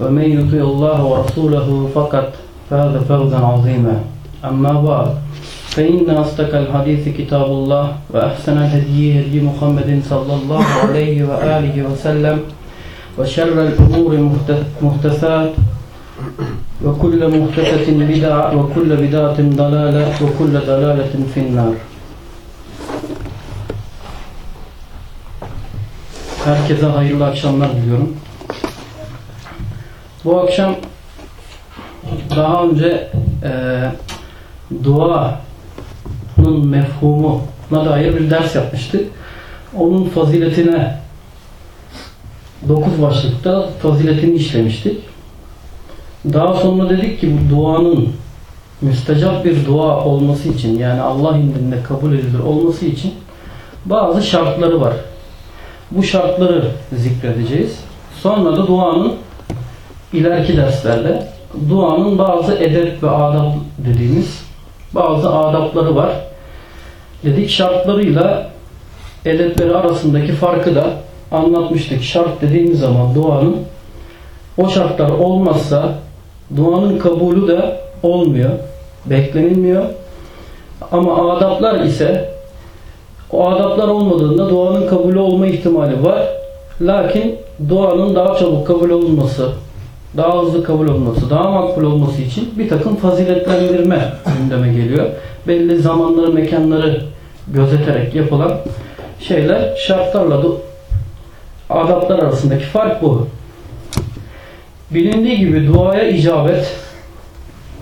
ومن يطع الله ورسوله فقد فاز فوزا عظيما. أما بعد فإن أصدق الحديث كتاب الله وأحسن الهدي هدي محمد صلى الله عليه وآله وسلم وشر الأمور محدثات. وكل محدثة بدعة وكل بدعة ضلالة وكل ضلالة في النار. Herkese hayırlı akşamlar diliyorum. Bu akşam daha önce e, duanın mefhumuna dair bir ders yapmıştık. Onun faziletine 9 başlıkta faziletini işlemiştik. Daha sonra dedik ki bu duanın müstecap bir dua olması için yani Allah indinde kabul edilir olması için bazı şartları var. Bu şartları zikredeceğiz. Sonra da duanın ileriki derslerde duanın bazı edep ve adab dediğimiz bazı adapları var. Dedik şartlarıyla edepleri arasındaki farkı da anlatmıştık. Şart dediğimiz zaman duanın o şartlar olmazsa duanın kabulü de olmuyor. Beklenilmiyor. Ama adaplar ise o adaplar olmadığında duanın kabulü olma ihtimali var. Lakin duanın daha çabuk kabul olunması, daha hızlı kabul olması, daha makbul olması için bir takım faziletlendirme gündeme geliyor. Belli zamanları, mekanları gözeterek yapılan şeyler şartlarla adaplar arasındaki fark bu. Bilindiği gibi duaya icabet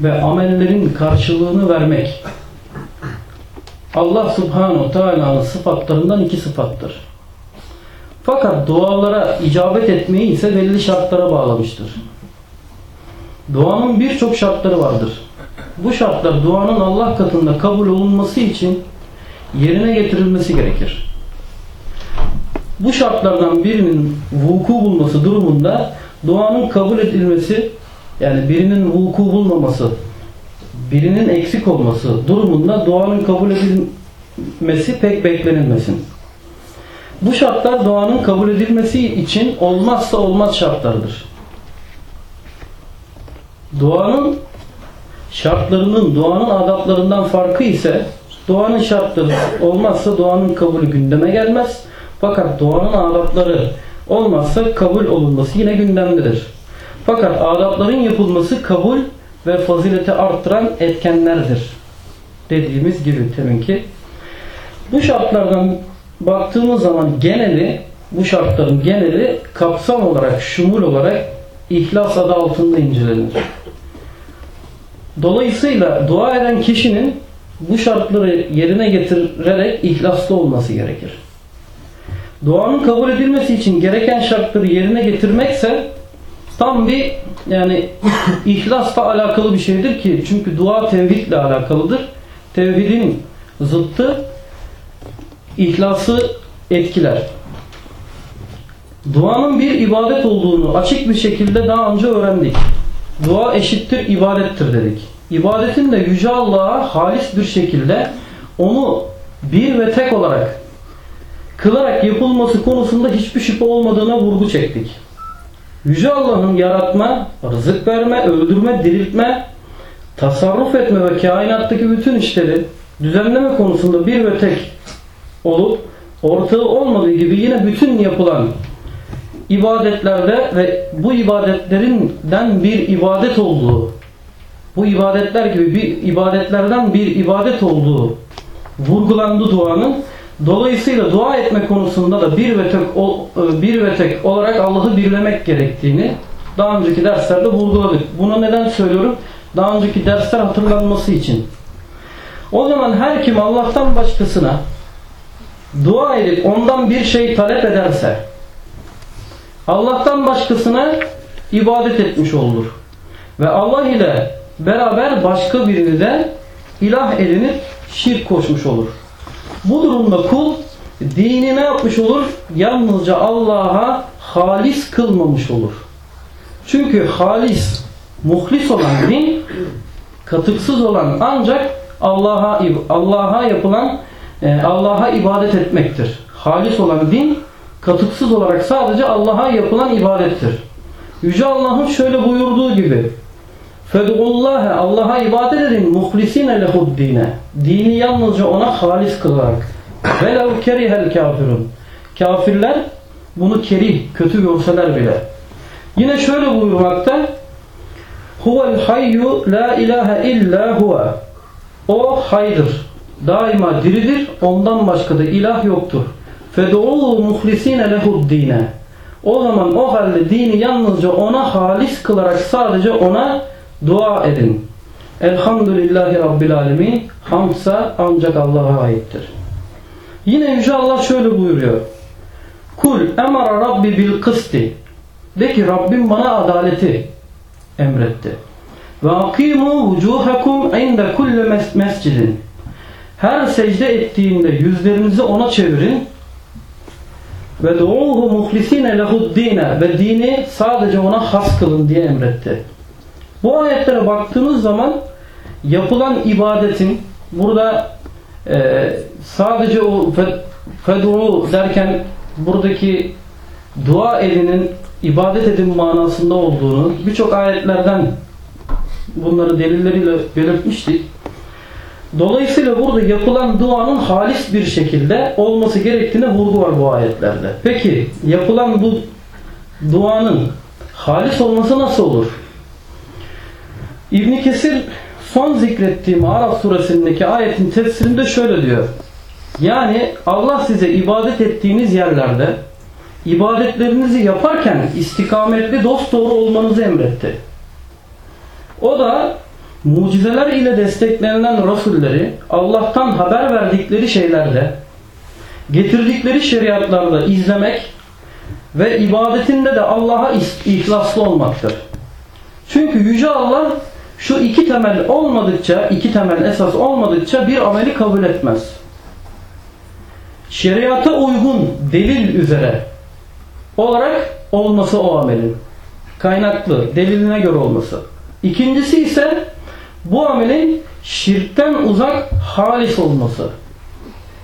ve amellerin karşılığını vermek Allah subhanahu teala'nın sıfatlarından iki sıfattır. Fakat dualara icabet etmeyi ise belli şartlara bağlamıştır. Duanın birçok şartları vardır. Bu şartlar duanın Allah katında kabul olunması için yerine getirilmesi gerekir. Bu şartlardan birinin vuku bulması durumunda duanın kabul edilmesi yani birinin vuku bulmaması birinin eksik olması durumunda duanın kabul edilmesi pek beklenilmesin. Bu şartlar duanın kabul edilmesi için olmazsa olmaz şartlardır. Duanın şartlarının, duanın adaplarından farkı ise duanın şartları olmazsa duanın kabulü gündeme gelmez. Fakat duanın adapları olmazsa kabul olunması yine gündemdedir. Fakat adapların yapılması kabul ve fazileti arttıran etkenlerdir. Dediğimiz gibi teminki. Bu şartlardan baktığımız zaman geneli, bu şartların geneli kapsam olarak, şumul olarak ihlas adı altında incelenir. Dolayısıyla dua eden kişinin bu şartları yerine getirerek ihlaslı olması gerekir. Duanın kabul edilmesi için gereken şartları yerine getirmekse tam bir yani ihlasla alakalı bir şeydir ki çünkü dua tevhidle alakalıdır. Tevhidin zıttı ihlası etkiler. Duanın bir ibadet olduğunu açık bir şekilde daha önce öğrendik. Dua eşittir ibadettir dedik. İbadetin de Yüce Allah'a halis bir şekilde onu bir ve tek olarak kılarak yapılması konusunda hiçbir şüphe olmadığına vurgu çektik. Yüce Allah'ın yaratma, rızık verme, öldürme, diriltme, tasarruf etme ve kainattaki bütün işleri düzenleme konusunda bir ve tek olup ortağı olmadığı gibi yine bütün yapılan ibadetlerde ve bu ibadetlerinden bir ibadet olduğu, bu ibadetler gibi bir ibadetlerden bir ibadet olduğu vurgulandı duanın. Dolayısıyla dua etme konusunda da bir ve tek, o- bir ve tek olarak Allah'ı birlemek gerektiğini daha önceki derslerde vurguladık. Bunu neden söylüyorum? Daha önceki dersler hatırlanması için. O zaman her kim Allah'tan başkasına dua edip ondan bir şey talep ederse Allah'tan başkasına ibadet etmiş olur. Ve Allah ile beraber başka birini de ilah edinip şirk koşmuş olur. Bu durumda kul dini ne yapmış olur? Yalnızca Allah'a halis kılmamış olur. Çünkü halis, muhlis olan din katıksız olan ancak Allah'a Allah'a yapılan e, Allah'a ibadet etmektir. Halis olan din katıksız olarak sadece Allah'a yapılan ibadettir. Yüce Allah'ın şöyle buyurduğu gibi Fedullahe Allah'a ibadet edin muhlisine lehuddine. Dini yalnızca ona halis kılarak. Velev kerihel kafirun. Kafirler bunu kerih, kötü görseler bile. Yine şöyle buyurmakta Huvel hayyu la ilahe illa huve. O haydır. Daima diridir. Ondan başka da ilah yoktur. Fedu'u muhlisine lehuddine. O zaman o halde dini yalnızca ona halis kılarak sadece ona dua edin. Elhamdülillahi Rabbil Alemin. Hamsa ancak Allah'a aittir. Yine Yüce Allah şöyle buyuruyor. Kul emara Rabbi bil kısti. De ki Rabbim bana adaleti emretti. Ve akimu vucuhakum inde kulli mes- mescidin. Her secde ettiğinde yüzlerinizi ona çevirin. Ve duuhu muhlisine lehuddine ve dini sadece ona has kılın diye emretti. Bu ayetlere baktığımız zaman yapılan ibadetin burada e, sadece o fe- fed'u derken buradaki dua edinin ibadet edin manasında olduğunu birçok ayetlerden bunları delilleriyle belirtmiştik. Dolayısıyla burada yapılan duanın halis bir şekilde olması gerektiğine vurgu var bu ayetlerde. Peki yapılan bu duanın halis olması nasıl olur? İbn Kesir son zikrettiğim Araf suresindeki ayetin tefsirinde şöyle diyor. Yani Allah size ibadet ettiğiniz yerlerde ibadetlerinizi yaparken istikametli dosdoğru olmanızı emretti. O da mucizeler ile desteklenilen rasulleri Allah'tan haber verdikleri şeylerde getirdikleri şeriatlarda izlemek ve ibadetinde de Allah'a ihlaslı olmaktır. Çünkü Yüce Allah şu iki temel olmadıkça, iki temel esas olmadıkça bir ameli kabul etmez. Şeriata uygun delil üzere olarak olması o amelin. Kaynaklı, deliline göre olması. İkincisi ise bu amelin şirkten uzak halis olması.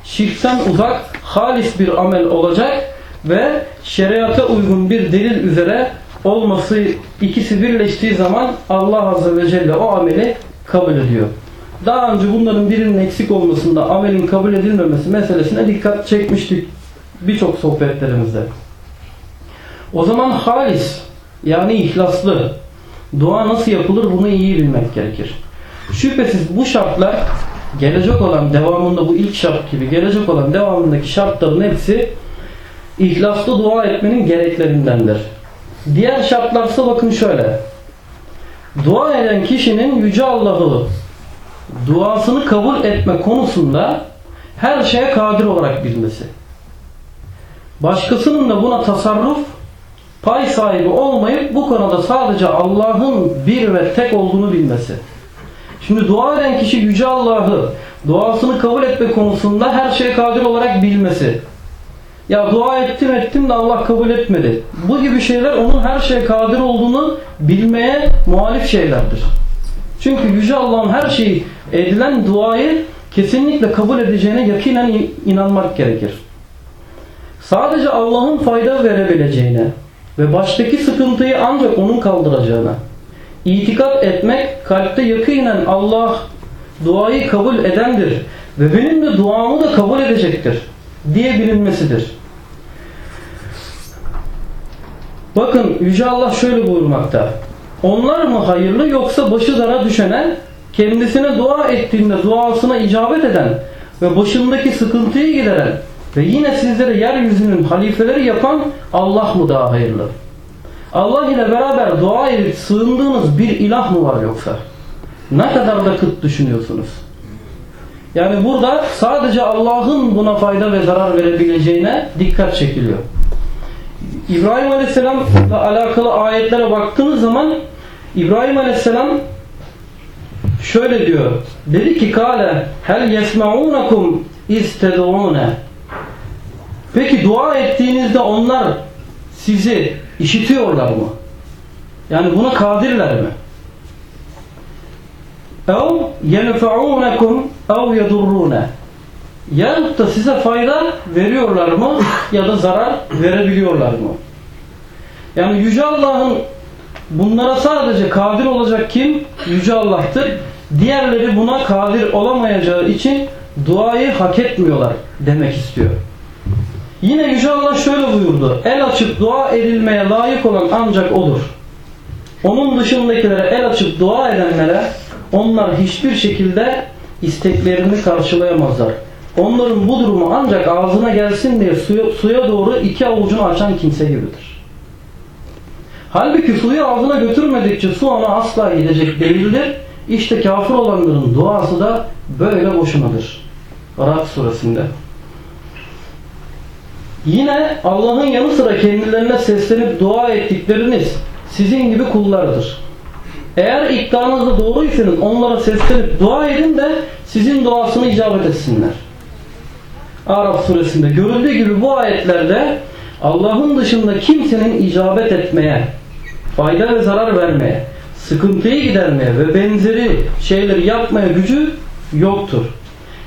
Şirkten uzak halis bir amel olacak ve şeriata uygun bir delil üzere olması ikisi birleştiği zaman Allah Azze ve Celle o ameli kabul ediyor. Daha önce bunların birinin eksik olmasında amelin kabul edilmemesi meselesine dikkat çekmiştik birçok sohbetlerimizde. O zaman halis yani ihlaslı dua nasıl yapılır bunu iyi bilmek gerekir. Şüphesiz bu şartlar gelecek olan devamında bu ilk şart gibi gelecek olan devamındaki şartların hepsi ihlaslı dua etmenin gereklerindendir. Diğer şartlarsa bakın şöyle. Dua eden kişinin Yüce Allah'ı duasını kabul etme konusunda her şeye kadir olarak bilmesi. Başkasının da buna tasarruf pay sahibi olmayıp bu konuda sadece Allah'ın bir ve tek olduğunu bilmesi. Şimdi dua eden kişi Yüce Allah'ı duasını kabul etme konusunda her şeye kadir olarak bilmesi. Ya dua ettim ettim de Allah kabul etmedi. Bu gibi şeyler onun her şeye kadir olduğunu bilmeye muhalif şeylerdir. Çünkü Yüce Allah'ın her şeyi edilen duayı kesinlikle kabul edeceğine yakinen inanmak gerekir. Sadece Allah'ın fayda verebileceğine ve baştaki sıkıntıyı ancak onun kaldıracağına itikat etmek kalpte yakinen Allah duayı kabul edendir ve benim de duamı da kabul edecektir diye bilinmesidir. Bakın Yüce Allah şöyle buyurmakta. Onlar mı hayırlı yoksa başı dara düşene, kendisine dua ettiğinde duasına icabet eden ve başındaki sıkıntıyı gideren ve yine sizlere yeryüzünün halifeleri yapan Allah mı daha hayırlı? Allah ile beraber dua edip sığındığınız bir ilah mı var yoksa? Ne kadar da kıt düşünüyorsunuz? Yani burada sadece Allah'ın buna fayda ve zarar verebileceğine dikkat çekiliyor. İbrahim Aleyhisselam'la alakalı ayetlere baktığınız zaman İbrahim Aleyhisselam şöyle diyor. Dedi ki kâle hel yesma'unakum istedûne Peki dua ettiğinizde onlar sizi İşitiyorlar mı? Yani buna kadirler mi? Ev yenfe'ûnekum ev yedurrûne Yahut da size fayda veriyorlar mı ya da zarar verebiliyorlar mı? Yani Yüce Allah'ın bunlara sadece kadir olacak kim? Yüce Allah'tır. Diğerleri buna kadir olamayacağı için duayı hak etmiyorlar demek istiyor. Yine Yüce Allah şöyle buyurdu. El açıp dua edilmeye layık olan ancak odur. Onun dışındakilere el açıp dua edenlere onlar hiçbir şekilde isteklerini karşılayamazlar. Onların bu durumu ancak ağzına gelsin diye suya, suya doğru iki avucunu açan kimse gibidir. Halbuki suyu ağzına götürmedikçe su ona asla gidecek değildir. İşte kafir olanların duası da böyle boşunadır. Arap suresinde. Yine Allah'ın yanı sıra kendilerine seslenip dua ettikleriniz sizin gibi kullarıdır. Eğer iddianızda doğruysanız onlara seslenip dua edin de sizin duasını icabet etsinler. Araf suresinde görüldüğü gibi bu ayetlerde Allah'ın dışında kimsenin icabet etmeye, fayda ve zarar vermeye, sıkıntıyı gidermeye ve benzeri şeyleri yapmaya gücü yoktur.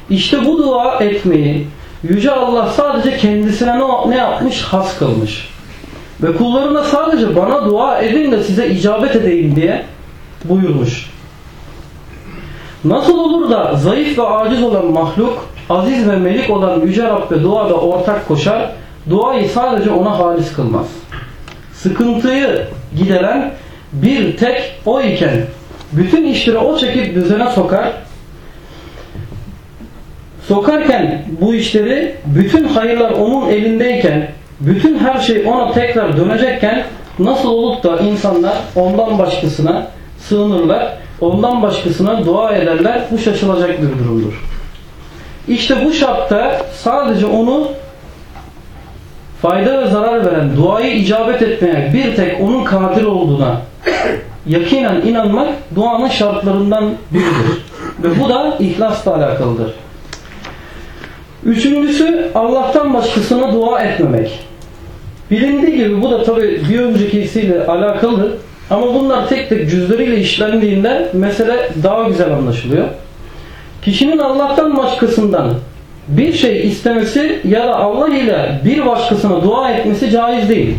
İşte bu dua etmeyi Yüce Allah sadece kendisine ne, ne yapmış? Has kılmış. Ve kullarına sadece bana dua edin de size icabet edeyim diye buyurmuş. Nasıl olur da zayıf ve aciz olan mahluk, aziz ve melik olan Yüce Rabbe duada ortak koşar, duayı sadece ona halis kılmaz. Sıkıntıyı gideren bir tek o iken, bütün işleri o çekip düzene sokar, sokarken bu işleri bütün hayırlar onun elindeyken bütün her şey ona tekrar dönecekken nasıl olup da insanlar ondan başkasına sığınırlar ondan başkasına dua ederler bu şaşılacak bir durumdur. İşte bu şartta sadece onu fayda ve zarar veren duayı icabet etmeye bir tek onun kadir olduğuna yakinen inanmak duanın şartlarından biridir. Ve bu da ihlasla alakalıdır. Üçüncüsü Allah'tan başkasına dua etmemek. Bilindiği gibi bu da tabi bir öncekisiyle alakalı ama bunlar tek tek cüzleriyle işlendiğinde mesele daha güzel anlaşılıyor. Kişinin Allah'tan başkasından bir şey istemesi ya da Allah ile bir başkasına dua etmesi caiz değil.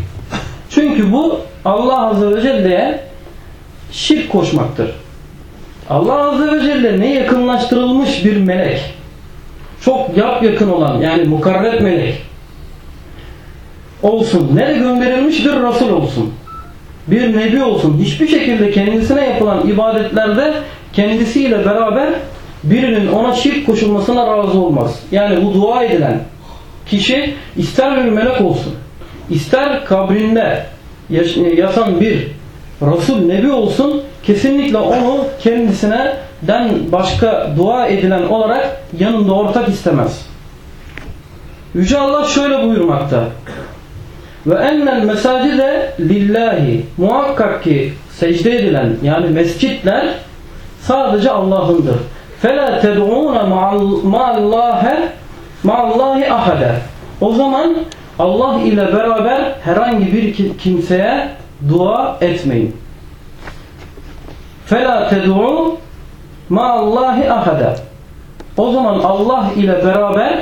Çünkü bu Allah Azze ve Celle'ye şirk koşmaktır. Allah Azze ve Celle ne yakınlaştırılmış bir melek, çok yap yakın olan yani mukarreb melek. Olsun, ne de gönderilmiş? Bir Resul olsun, bir Nebi olsun, hiçbir şekilde kendisine yapılan ibadetlerde kendisiyle beraber birinin ona şirk koşulmasına razı olmaz. Yani bu dua edilen kişi ister bir melek olsun, ister kabrinde yatan bir Resul, Nebi olsun kesinlikle onu kendisine den başka dua edilen olarak yanında ortak istemez. Yüce Allah şöyle buyurmakta. Ve ennel mesacide lillahi muhakkak ki secde edilen yani mescitler sadece Allah'ındır. Fela ted'ûne ma'allâhe ma'allâhi ahade. O zaman Allah ile beraber herhangi bir kimseye dua etmeyin. Fela ted'û ma'allahi ahada. O zaman Allah ile beraber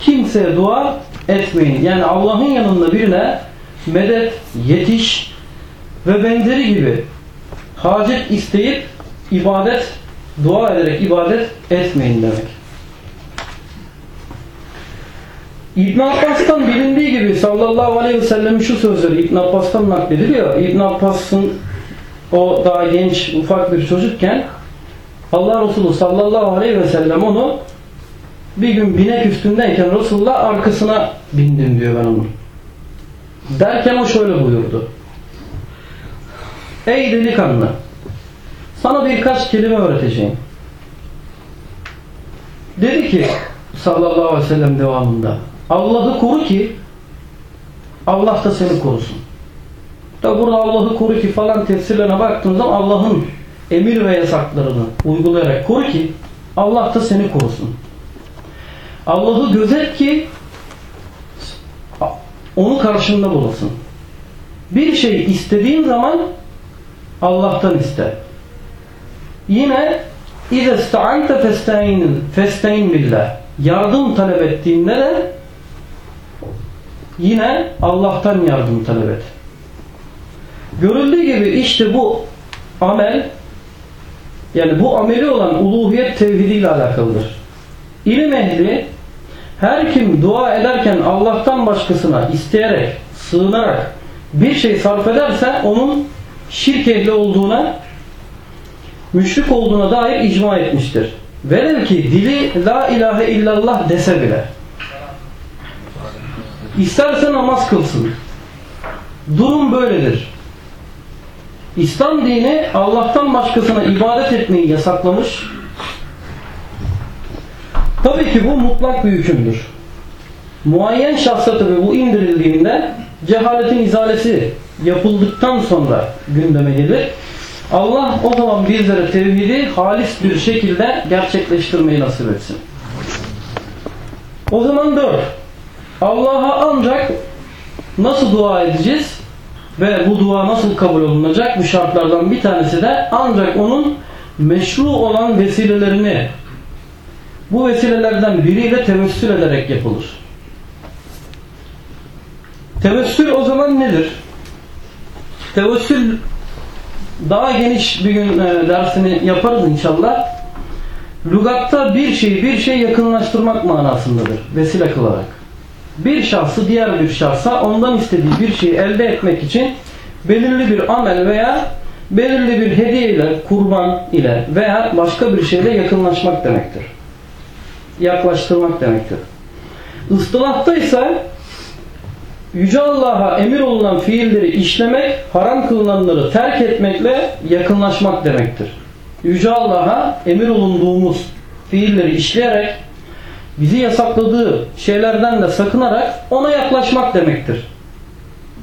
kimseye dua etmeyin. Yani Allah'ın yanında birine medet, yetiş ve benzeri gibi hacet isteyip ibadet, dua ederek ibadet etmeyin demek. İbn Abbas'tan bilindiği gibi sallallahu aleyhi ve sellem'in şu sözleri İbn Abbas'tan naklediliyor. İbn Abbas'ın o daha genç ufak bir çocukken Allah Resulü sallallahu aleyhi ve sellem onu bir gün binek üstündeyken Resulullah arkasına bindim diyor ben onun. Derken o şöyle buyurdu. Ey delikanlı sana birkaç kelime öğreteceğim. Dedi ki sallallahu aleyhi ve sellem devamında Allah'ı koru ki Allah da seni korusun. Da burada Allah'ı koru ki falan tefsirlerine baktığınız zaman Allah'ın emir ve yasaklarını uygulayarak koru ki Allah da seni korusun. Allah'ı gözet ki onu karşında bulasın. Bir şey istediğin zaman Allah'tan iste. Yine İze sta'ante festa'in festa'in billah. Yardım talep ettiğinde de yine Allah'tan yardım talep et. Görüldüğü gibi işte bu amel yani bu ameli olan uluhiyet tevhidi ile alakalıdır. İlim ehli her kim dua ederken Allah'tan başkasına isteyerek, sığınarak bir şey sarf ederse onun şirk ehli olduğuna müşrik olduğuna dair icma etmiştir. Velev ki dili la ilahe illallah dese bile. İsterse namaz kılsın. Durum böyledir. İslam dini Allah'tan başkasına ibadet etmeyi yasaklamış. Tabii ki bu mutlak bir hükümdür. Muayyen şahsa tabi bu indirildiğinde cehaletin izalesi yapıldıktan sonra gündeme gelir. Allah o zaman bizlere tevhidi halis bir şekilde gerçekleştirmeyi nasip etsin. O zaman dört. Allah'a ancak nasıl dua edeceğiz ve bu dua nasıl kabul olunacak bu şartlardan bir tanesi de ancak onun meşru olan vesilelerini bu vesilelerden biriyle tevessül ederek yapılır. Tevessül o zaman nedir? Tevessül daha geniş bir gün e, dersini yaparız inşallah. Lugatta bir şeyi bir şey yakınlaştırmak manasındadır. Vesile kılarak. Bir şahsı diğer bir şahsa ondan istediği bir şeyi elde etmek için belirli bir amel veya belirli bir hediye ile, kurban ile veya başka bir şeyle yakınlaşmak demektir. Yaklaştırmak demektir. Istılahta ise Yüce Allah'a emir olunan fiilleri işlemek, haram kılınanları terk etmekle yakınlaşmak demektir. Yüce Allah'a emir olunduğumuz fiilleri işleyerek, bizi yasakladığı şeylerden de sakınarak ona yaklaşmak demektir.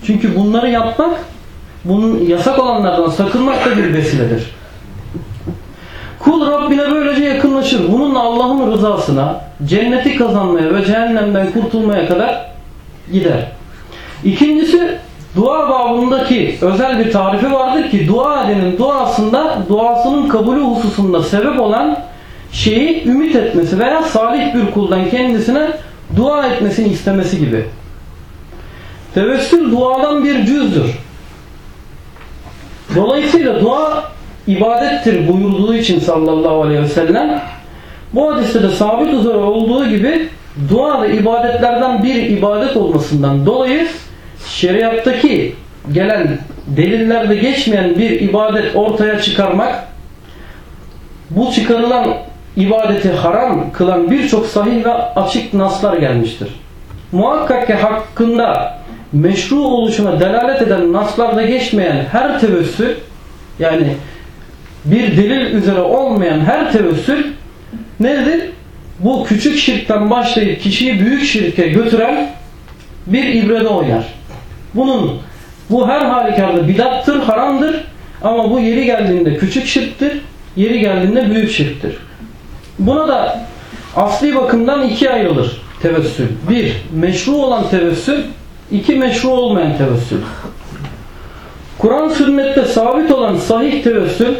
Çünkü bunları yapmak, bunun yasak olanlardan sakınmak da bir vesiledir. Kul Rabbine böylece yakınlaşır. Bununla Allah'ın rızasına, cenneti kazanmaya ve cehennemden kurtulmaya kadar gider. İkincisi dua babındaki özel bir tarifi vardır ki dua edenin duasında duasının kabulü hususunda sebep olan şeyi ümit etmesi veya salih bir kuldan kendisine dua etmesini istemesi gibi. Tevessül duadan bir cüzdür. Dolayısıyla dua ibadettir buyurduğu için sallallahu aleyhi ve sellem bu hadiste de sabit üzere olduğu gibi dua da ibadetlerden bir ibadet olmasından dolayı şeriattaki gelen delillerde geçmeyen bir ibadet ortaya çıkarmak bu çıkarılan ibadeti haram kılan birçok sahih ve açık naslar gelmiştir. Muhakkak ki hakkında meşru oluşuna delalet eden naslarda geçmeyen her tevessül yani bir delil üzere olmayan her tevessül nedir? Bu küçük şirkten başlayıp kişiyi büyük şirke götüren bir ibrede oynar. Bunun bu her halükarda bidattır, haramdır ama bu yeri geldiğinde küçük şirktir, yeri geldiğinde büyük şirktir. Buna da asli bakımdan ikiye ayrılır tevessül. Bir, meşru olan tevessül, iki meşru olmayan tevessül. Kur'an sünnette sabit olan sahih tevessül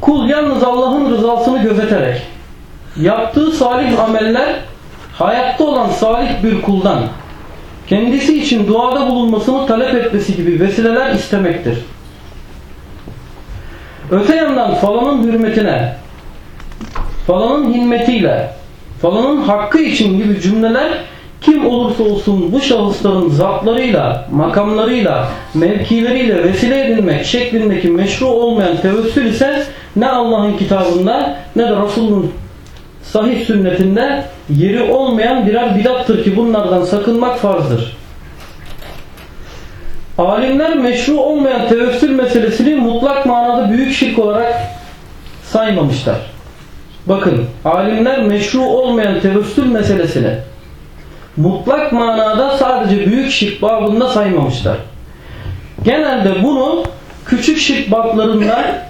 kul yalnız Allah'ın rızasını gözeterek yaptığı salih ameller hayatta olan salih bir kuldan kendisi için duada bulunmasını talep etmesi gibi vesileler istemektir. Öte yandan falanın hürmetine, falanın himmetiyle, falanın hakkı için gibi cümleler kim olursa olsun bu şahısların zatlarıyla, makamlarıyla, mevkileriyle vesile edilmek şeklindeki meşru olmayan tevessül ise ne Allah'ın kitabında ne de Resul'ün sahih sünnetinde yeri olmayan birer bidattır ki bunlardan sakınmak farzdır. Alimler meşru olmayan tevessül meselesini mutlak manada büyük şirk olarak saymamışlar. Bakın alimler meşru olmayan tevessül meselesini mutlak manada sadece büyük şirk babında saymamışlar. Genelde bunu küçük şirk bablarında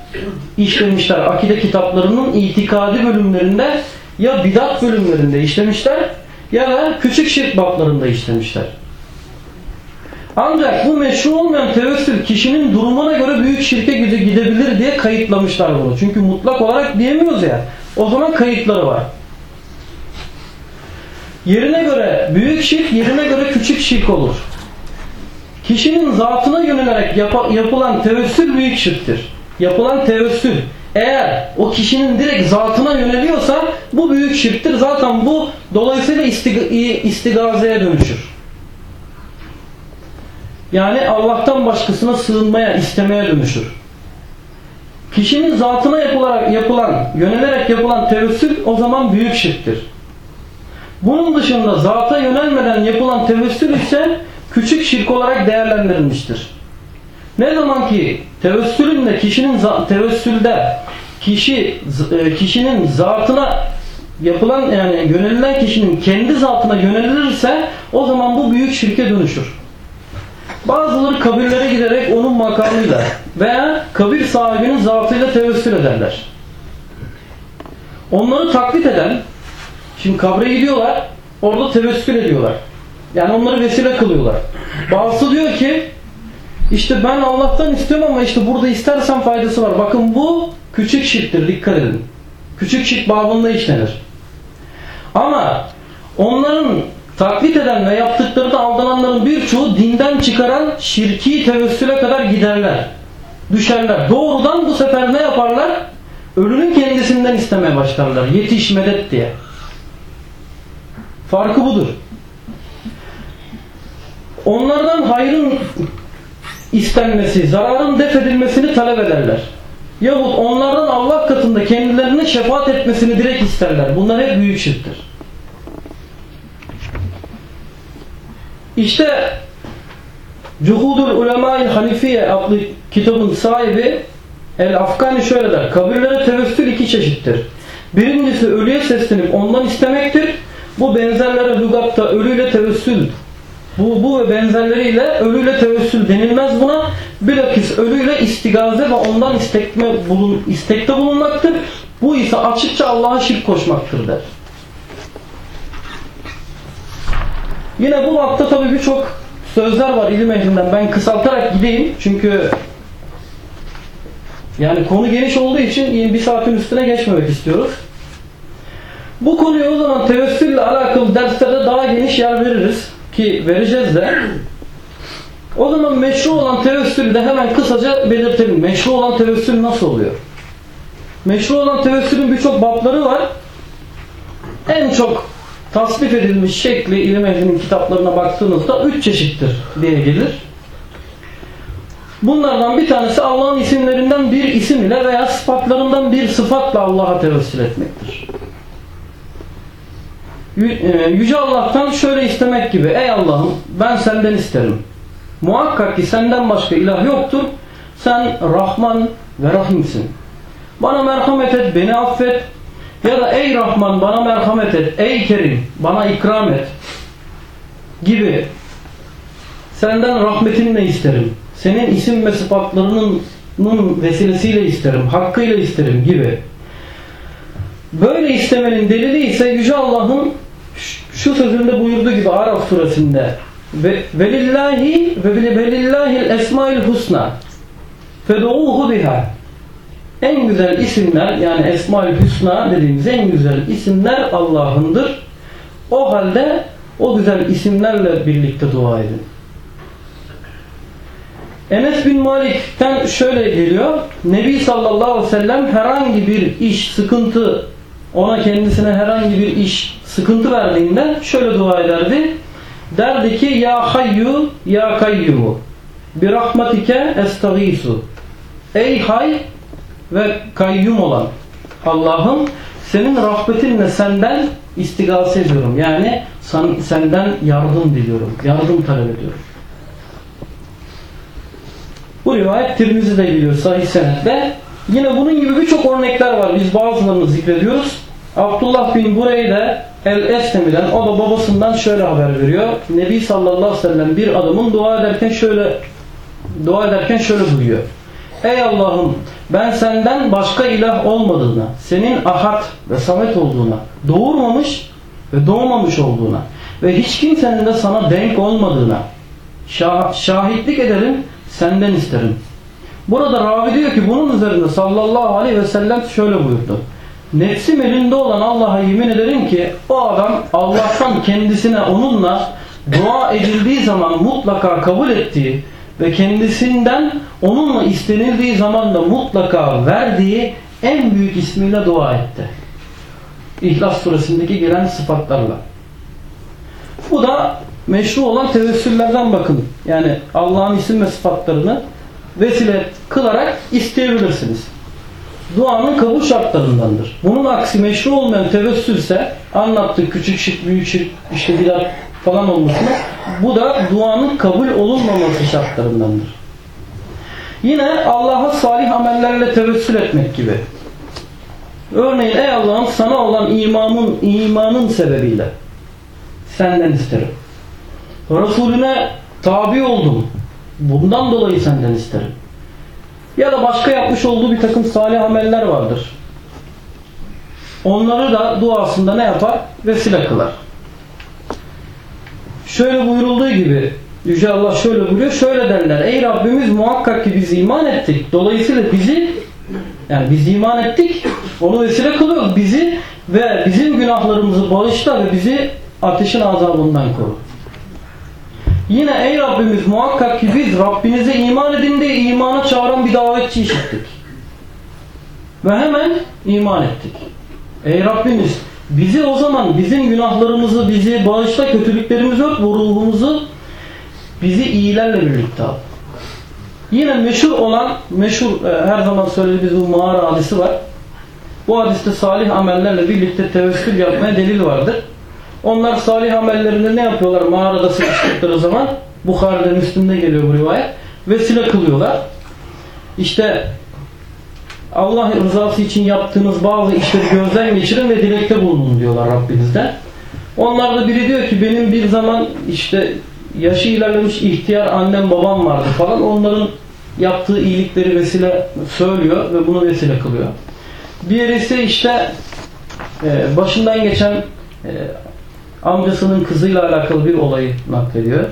işlemişler. Akide kitaplarının itikadi bölümlerinde ya bidat bölümlerinde işlemişler ya da küçük şirk bablarında işlemişler. Ancak bu meşru olmayan tevessül kişinin durumuna göre büyük şirke gidebilir diye kayıtlamışlar bunu. Çünkü mutlak olarak diyemiyoruz ya. O zaman kayıtları var. Yerine göre büyük şirk, yerine göre küçük şirk olur. Kişinin zatına yönelerek yap yapılan tevessül büyük şirktir. Yapılan tevessül eğer o kişinin direkt zatına yöneliyorsa bu büyük şirktir. Zaten bu dolayısıyla istig istigazeye dönüşür. Yani Allah'tan başkasına sığınmaya, istemeye dönüşür. Kişinin zatına yapılarak yapılan, yönelerek yapılan tevessül o zaman büyük şirktir. Bunun dışında zata yönelmeden yapılan tevessül ise küçük şirk olarak değerlendirilmiştir. Ne zaman ki tevessülün de kişinin tevessülde kişi e, kişinin zatına yapılan yani yönelilen kişinin kendi zatına yönelirse o zaman bu büyük şirke dönüşür. Bazıları kabirlere giderek onun makamıyla veya kabir sahibinin zatıyla tevessül ederler. Onları taklit eden Şimdi kabre gidiyorlar, orada tevessül ediyorlar. Yani onları vesile kılıyorlar. Bazısı diyor ki işte ben Allah'tan istiyorum ama işte burada istersen faydası var. Bakın bu küçük şirktir dikkat edin. Küçük şirk babında işlenir. Ama onların taklit eden ve yaptıkları da aldananların birçoğu dinden çıkaran şirki tevessüle kadar giderler. Düşerler. Doğrudan bu sefer ne yaparlar? Ölünün kendisinden istemeye başlarlar. Yetiş medet diye. Farkı budur. Onlardan hayrın istenmesi, zararın def edilmesini talep ederler. Yahut onlardan Allah katında kendilerine şefaat etmesini direkt isterler. Bunlar hep büyük şirktir. İşte Cuhudul Ulemâil Hanifiye adlı kitabın sahibi El Afgani şöyle der. Kabirlere tevessül iki çeşittir. Birincisi ölüye seslenip ondan istemektir. Bu benzerlere lügatta ölüyle tevessül bu, bu ve benzerleriyle ölüyle tevessül denilmez buna. Bilakis ölüyle istigaze ve ondan istekme, bulun, istekte bulunmaktır. Bu ise açıkça Allah'a şirk koşmaktır der. Yine bu vakta tabi birçok sözler var ilim ehlinden. Ben kısaltarak gideyim. Çünkü yani konu geniş olduğu için bir saatin üstüne geçmemek istiyoruz. Bu konuyu o zaman tevessülle alakalı derslerde daha geniş yer veririz. Ki vereceğiz de. O zaman meşru olan tevessülü de hemen kısaca belirtelim. Meşru olan tevessül nasıl oluyor? Meşru olan tevessülün birçok babları var. En çok tasnif edilmiş şekli ilim ehlinin kitaplarına baktığınızda üç çeşittir diye gelir. Bunlardan bir tanesi Allah'ın isimlerinden bir isim ile veya sıfatlarından bir sıfatla Allah'a tevessül etmektir. E, Yüce Allah'tan şöyle istemek gibi Ey Allah'ım ben senden isterim. Muhakkak ki senden başka ilah yoktur. Sen Rahman ve Rahimsin. Bana merhamet et, beni affet. Ya da ey Rahman bana merhamet et, ey Kerim bana ikram et. Gibi. Senden rahmetinle isterim. Senin isim ve sıfatlarının vesilesiyle isterim, hakkıyla isterim gibi. Böyle istemenin delili ise Yüce Allah'ın şu sözünde buyurduğu gibi Araf suresinde ve velillahi ve velillahil esmail husna fedu'uhu biha en güzel isimler yani Esmaül Hüsna dediğimiz en güzel isimler Allah'ındır. O halde o güzel isimlerle birlikte dua edin. Enes bin Malik'ten şöyle geliyor. Nebi sallallahu aleyhi ve sellem herhangi bir iş, sıkıntı ona kendisine herhangi bir iş sıkıntı verdiğinde şöyle dua ederdi. Derdi ki ya hayyu ya kayyumu bir rahmetike estağisu ey hay ve kayyum olan Allah'ım senin rahmetinle senden istigase ediyorum. Yani sen- senden yardım diliyorum. Yardım talep ediyorum. Bu rivayet Tirmizi'de geliyor sahih senetle. Yine bunun gibi birçok örnekler var. Biz bazılarını zikrediyoruz. Abdullah bin Bureyde el-Eslemi'den o da babasından şöyle haber veriyor. Nebi sallallahu aleyhi ve sellem bir adamın dua ederken şöyle dua ederken şöyle buyuruyor. Ey Allah'ım ben senden başka ilah olmadığına, senin ahad ve samet olduğuna, doğurmamış ve doğmamış olduğuna ve hiç kimsenin de sana denk olmadığına şah- şahitlik ederim, senden isterim. Burada ravi diyor ki bunun üzerinde sallallahu aleyhi ve sellem şöyle buyurdu. Nefsim elinde olan Allah'a yemin ederim ki o adam Allah'tan kendisine onunla dua edildiği zaman mutlaka kabul ettiği ve kendisinden onunla istenildiği zaman da mutlaka verdiği en büyük ismiyle dua etti. İhlas suresindeki gelen sıfatlarla. Bu da meşru olan tevessüllerden bakın. Yani Allah'ın isim ve sıfatlarını vesile kılarak isteyebilirsiniz. Duanın kabul şartlarındandır. Bunun aksi meşru olmayan tevessülse anlattık küçük şirk, büyük şirk, işte bidat falan olmasına bu da duanın kabul olunmaması şartlarındandır. Yine Allah'a salih amellerle tevessül etmek gibi. Örneğin ey Allah'ım sana olan imanın, imanın sebebiyle senden isterim. Resulüne tabi oldum. Bundan dolayı senden isterim. Ya da başka yapmış olduğu bir takım salih ameller vardır. Onları da duasında ne yapar? Vesile kılar. Şöyle buyurulduğu gibi Yüce Allah şöyle buyuruyor. Şöyle derler. Ey Rabbimiz muhakkak ki biz iman ettik. Dolayısıyla bizi yani biz iman ettik. Onu vesile kılıyoruz. Bizi ve bizim günahlarımızı bağışla ve bizi ateşin azabından koru. Yine ey Rabbimiz muhakkak ki biz Rabbinize iman edin diye imana çağıran bir davetçi işittik. Ve hemen iman ettik. Ey Rabbimiz bizi o zaman bizim günahlarımızı bizi bağışla kötülüklerimizi ört bu ruhumuzu bizi iyilerle birlikte al. Yine meşhur olan meşhur e, her zaman söylediğimiz bu mağara hadisi var. Bu hadiste salih amellerle birlikte tevessül yapmaya delil vardır. Onlar salih amellerinde ne yapıyorlar mağarada sıkıştıkları zaman? Bukhari'de Müslim'de geliyor bu rivayet. Vesile kılıyorlar. İşte Allah rızası için yaptığınız bazı işleri gözden geçirin ve dilekte bulunun diyorlar Rabbinizden. Onlar da biri diyor ki benim bir zaman işte yaşı ilerlemiş ihtiyar annem babam vardı falan. Onların yaptığı iyilikleri vesile söylüyor ve bunu vesile kılıyor. Diğeri ise işte e, başından geçen e, amcasının kızıyla alakalı bir olayı naklediyor.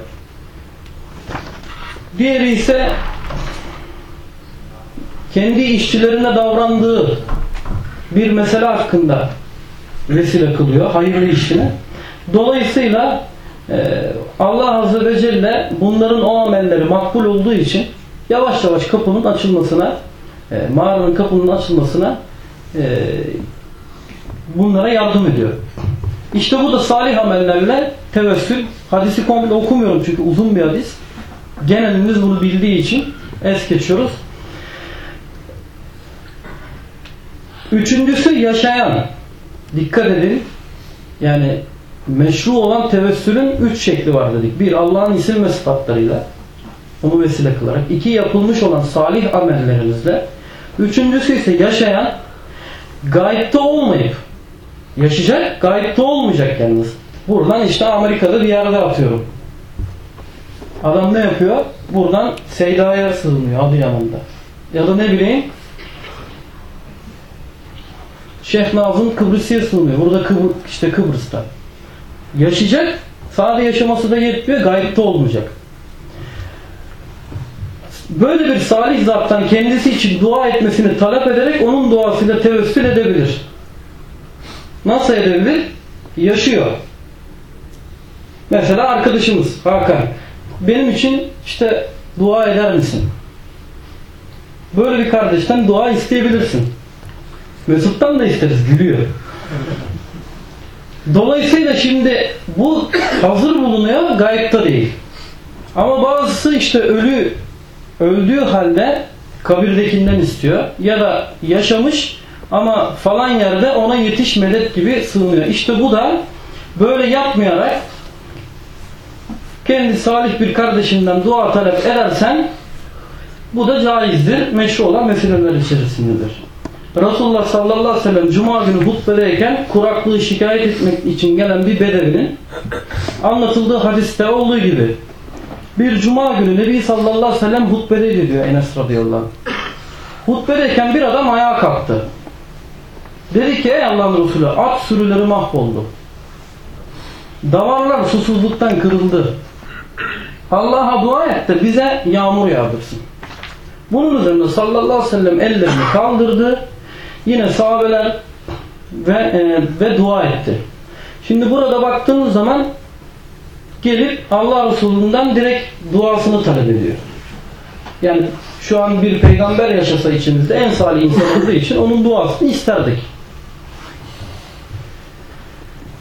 Diğeri ise kendi işçilerine davrandığı bir mesele hakkında vesile kılıyor hayırlı işine. Dolayısıyla e, Allah Azze ve Celle bunların o amelleri makbul olduğu için yavaş yavaş kapının açılmasına e, mağaranın kapının açılmasına e, bunlara yardım ediyor. İşte bu da salih amellerle tevessül. Hadisi komple okumuyorum çünkü uzun bir hadis. Genelimiz bunu bildiği için es geçiyoruz. Üçüncüsü yaşayan. Dikkat edin. Yani meşru olan tevessülün üç şekli var dedik. Bir Allah'ın isim ve sıfatlarıyla onu vesile kılarak. iki yapılmış olan salih amellerinizle. Üçüncüsü ise yaşayan gayipte olmayıp yaşayacak, gayipte olmayacak yalnız. Buradan işte Amerika'da bir yerde atıyorum. Adam ne yapıyor? Buradan Seyda'ya sığınıyor Adıyaman'da. Ya da ne bileyim Şeyh Nazım Kıbrıs'a sığınıyor. Burada Kıbr işte Kıbrıs'ta. Yaşayacak. Sadece yaşaması da yetmiyor. Gayipte olmayacak. Böyle bir salih zattan kendisi için dua etmesini talep ederek onun duasıyla tevessül edebilir. Nasıl edebilir? Yaşıyor. Mesela arkadaşımız Hakan. Benim için işte dua eder misin? Böyle bir kardeşten dua isteyebilirsin. Mesut'tan da isteriz. Gülüyor. Dolayısıyla şimdi bu hazır bulunuyor, gayipte değil. Ama bazısı işte ölü öldüğü halde kabirdekinden istiyor ya da yaşamış ama falan yerde ona yetiş medet gibi sığınıyor. İşte bu da böyle yapmayarak kendi salih bir kardeşinden dua talep edersen bu da caizdir. Meşru olan meseleler içerisindedir. Resulullah sallallahu aleyhi ve sellem Cuma günü hutbedeyken kuraklığı şikayet etmek için gelen bir bedevinin anlatıldığı hadiste olduğu gibi bir Cuma günü Nebi sallallahu aleyhi ve sellem hutbedeydi diyor Enes radıyallahu anh. Hutbedeyken bir adam ayağa kalktı. Dedi ki ey Allah'ın Resulü at sürüleri mahvoldu. Davarlar susuzluktan kırıldı. Allah'a dua et de bize yağmur yağdırsın. Bunun üzerine sallallahu aleyhi ve sellem ellerini kaldırdı. Yine sahabeler ve, e, ve dua etti. Şimdi burada baktığımız zaman gelip Allah Resulü'nden direkt duasını talep ediyor. Yani şu an bir peygamber yaşasa içimizde en salih insan olduğu için onun duasını isterdik.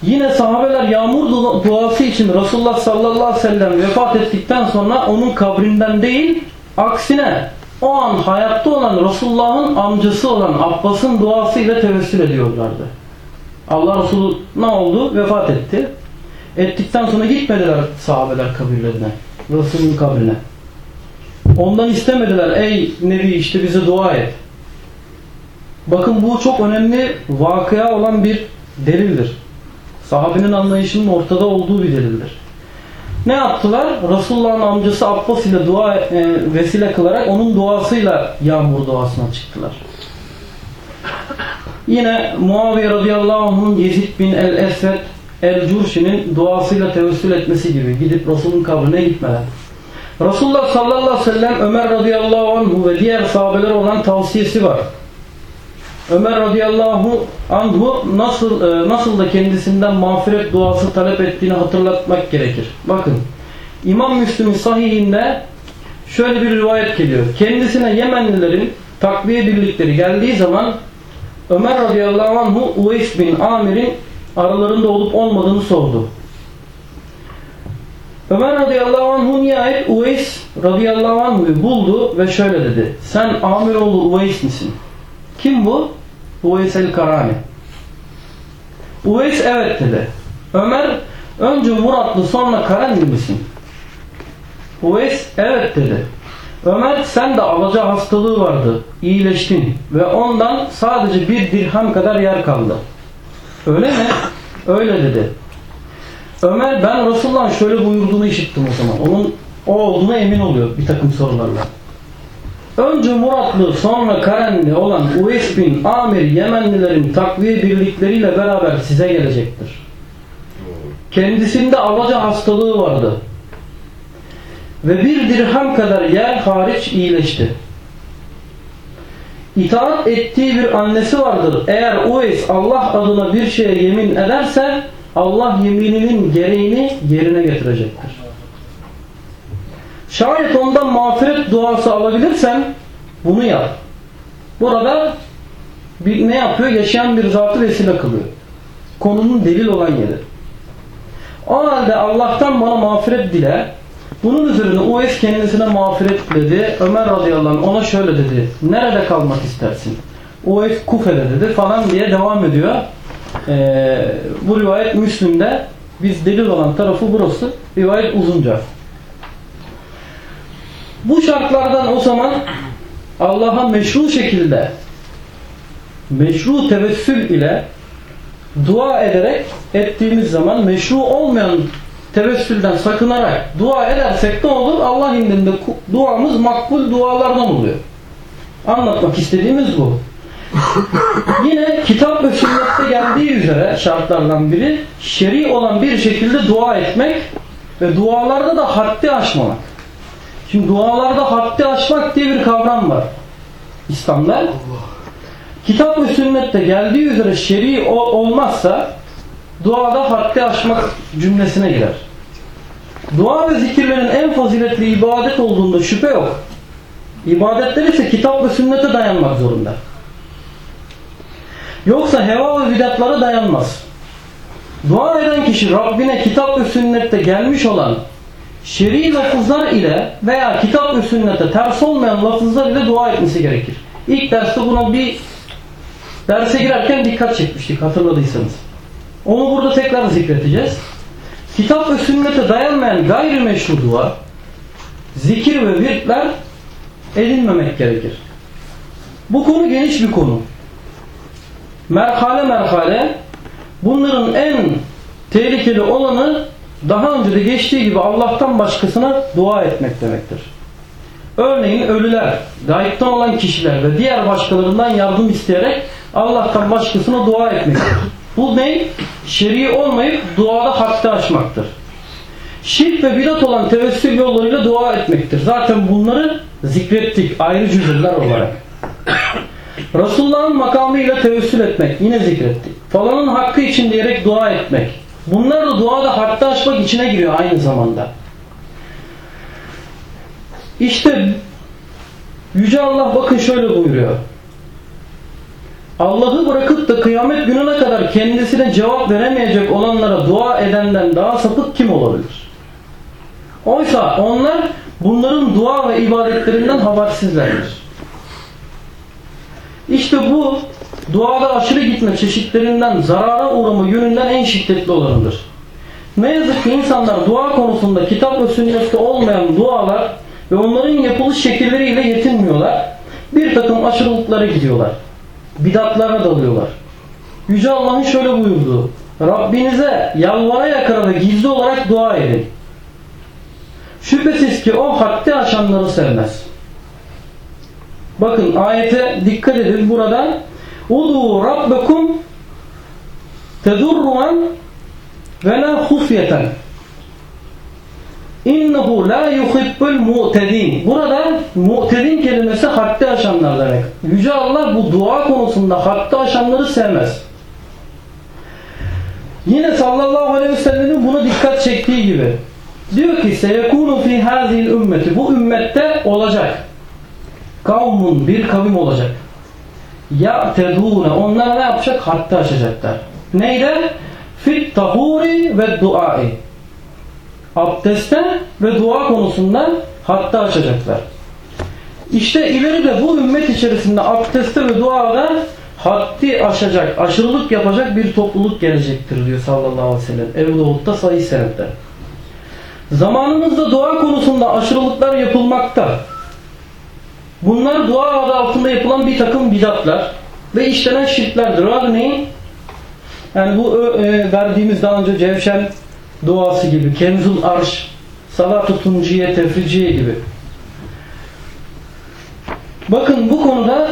Yine sahabeler yağmur dua- duası için Resulullah sallallahu aleyhi ve sellem vefat ettikten sonra onun kabrinden değil aksine o an hayatta olan Resulullah'ın amcası olan Abbas'ın duasıyla tevessül ediyorlardı. Allah Resulü ne oldu? Vefat etti. Ettikten sonra gitmediler sahabeler kabirlerine. Resul'ün kabrine. Ondan istemediler ey Nebi işte bize dua et. Bakın bu çok önemli vakıya olan bir delildir. Sahabenin anlayışının ortada olduğu bir delildir. Ne yaptılar? Resulullah'ın amcası Abbas ile dua e, vesile kılarak onun duasıyla yağmur duasına çıktılar. Yine Muaviye radıyallahu anh'ın Yezid bin el-Esved el-Curşi'nin duasıyla tevessül etmesi gibi gidip Resul'ün kabrine gitmeler. Resulullah sallallahu aleyhi ve sellem Ömer radıyallahu anhu ve diğer sahabeler olan tavsiyesi var. Ömer radıyallahu anhu nasıl e, nasıl da kendisinden mağfiret duası talep ettiğini hatırlatmak gerekir. Bakın İmam Müslim'in sahihinde şöyle bir rivayet geliyor. Kendisine Yemenlilerin takviye birlikleri geldiği zaman Ömer radıyallahu anhu Uveys bin Amir'in aralarında olup olmadığını sordu. Ömer radıyallahu anhu nihayet Uveys radıyallahu anhu'yu buldu ve şöyle dedi. Sen Amiroğlu Uveys misin? Kim bu? Uveys el-Karani. Uveys evet dedi. Ömer önce Muratlı sonra Karenli misin? Uveys evet dedi. Ömer sen de alaca hastalığı vardı. İyileştin ve ondan sadece bir dirhem kadar yer kaldı. Öyle mi? Öyle dedi. Ömer ben Resulullah'ın şöyle buyurduğunu işittim o zaman. Onun o olduğuna emin oluyor bir takım sorularla. Önce Muratlı sonra Karenli olan Uveys bin Amir Yemenlilerin takviye birlikleriyle beraber size gelecektir. Kendisinde alaca hastalığı vardı. Ve bir dirhem kadar yer hariç iyileşti. İtaat ettiği bir annesi vardır. Eğer Uveys Allah adına bir şeye yemin ederse Allah yemininin gereğini yerine getirecektir. Şayet ondan mağfiret duası alabilirsen bunu yap. Burada bir, ne yapıyor? Yaşayan bir zatı vesile kılıyor. Konunun delil olan yeri. O halde Allah'tan bana mağfiret dile. Bunun üzerine Uveys kendisine mağfiret diledi. Ömer radıyallahu anh ona şöyle dedi. Nerede kalmak istersin? Uveys Kufe'de dedi falan diye devam ediyor. Ee, bu rivayet Müslim'de biz delil olan tarafı burası. Rivayet uzunca. Bu şartlardan o zaman Allah'a meşru şekilde meşru tevessül ile dua ederek ettiğimiz zaman meşru olmayan tevessülden sakınarak dua edersek ne olur? Allah indinde duamız makbul dualardan oluyor. Anlatmak istediğimiz bu. Yine kitap ve sünnette geldiği üzere şartlardan biri şer'i olan bir şekilde dua etmek ve dualarda da haddi aşmamak. Şimdi dualarda haddi aşmak diye bir kavram var. İslam'da. Kitap ve sünnette geldiği üzere şer'i olmazsa duada haddi aşmak cümlesine girer. Dua ve zikirlerin en faziletli ibadet olduğunda şüphe yok. İbadetler ise kitap ve sünnete dayanmak zorunda. Yoksa heva ve bidatlara dayanmaz. Dua eden kişi Rabbine kitap ve sünnette gelmiş olan şer'i lafızlar ile veya kitap ve sünnete ters olmayan lafızlar ile dua etmesi gerekir. İlk derste buna bir derse girerken dikkat çekmiştik hatırladıysanız. Onu burada tekrar zikredeceğiz. Kitap ve sünnete dayanmayan gayrimeşru dua, zikir ve virtler edinmemek gerekir. Bu konu geniş bir konu. Merhale merhale bunların en tehlikeli olanı daha önce de geçtiği gibi Allah'tan başkasına dua etmek demektir. Örneğin ölüler, gayipten olan kişiler ve diğer başkalarından yardım isteyerek Allah'tan başkasına dua etmektir. Bu ne? Şer'i olmayıp duada hakkı açmaktır. Şirk ve bidat olan tevessül yollarıyla dua etmektir. Zaten bunları zikrettik ayrı cüzürler olarak. Resulullah'ın makamıyla tevessül etmek yine zikrettik. Falanın hakkı için diyerek dua etmek. Bunlar da duada hakkı açmak içine giriyor aynı zamanda. İşte Yüce Allah bakın şöyle buyuruyor. Allah'ı bırakıp da kıyamet gününe kadar kendisine cevap veremeyecek olanlara dua edenden daha sapık kim olabilir? Oysa onlar bunların dua ve ibadetlerinden habersizlerdir. İşte bu duada aşırı gitme çeşitlerinden zarara uğrama yönünden en şiddetli olanıdır. Ne yazık ki insanlar dua konusunda kitap ve sünnette olmayan dualar ve onların yapılış şekilleriyle yetinmiyorlar. Bir takım aşırılıklara gidiyorlar. Bidatlara dalıyorlar. Yüce Allah'ın şöyle buyurduğu Rabbinize yalvara yakara ve gizli olarak dua edin. Şüphesiz ki o haddi aşanları sevmez. Bakın ayete dikkat edin burada Udu rabbekum tedurruan ve la hufyeten İnnehu la yuhibbul mu'tedin. Burada mu'tedin kelimesi haddi aşanlar demek. Yüce Allah bu dua konusunda haddi aşanları sevmez. Yine sallallahu aleyhi ve sellemin buna dikkat çektiği gibi. Diyor ki seyekunu fi hazil ümmeti. Bu ümmette olacak. Kavmun bir kavim olacak. Ya tedûne. Onlar ne yapacak? Haddi aşacaklar. Neyle? Fit tahuri ve duai abdestte ve dua konusunda hatta açacaklar. İşte ileride bu ümmet içerisinde abdestte ve duada haddi aşacak, aşırılık yapacak bir topluluk gelecektir diyor sallallahu aleyhi ve sellem. Ebu Davud'da sahih senette. Zamanımızda dua konusunda aşırılıklar yapılmakta. Bunlar dua adı altında yapılan bir takım bidatlar ve işlenen şirklerdir. Örneğin yani bu e, verdiğimiz daha önce Cevşen duası gibi, Kenzul Arş, Salat-ı Tefriciye gibi. Bakın bu konuda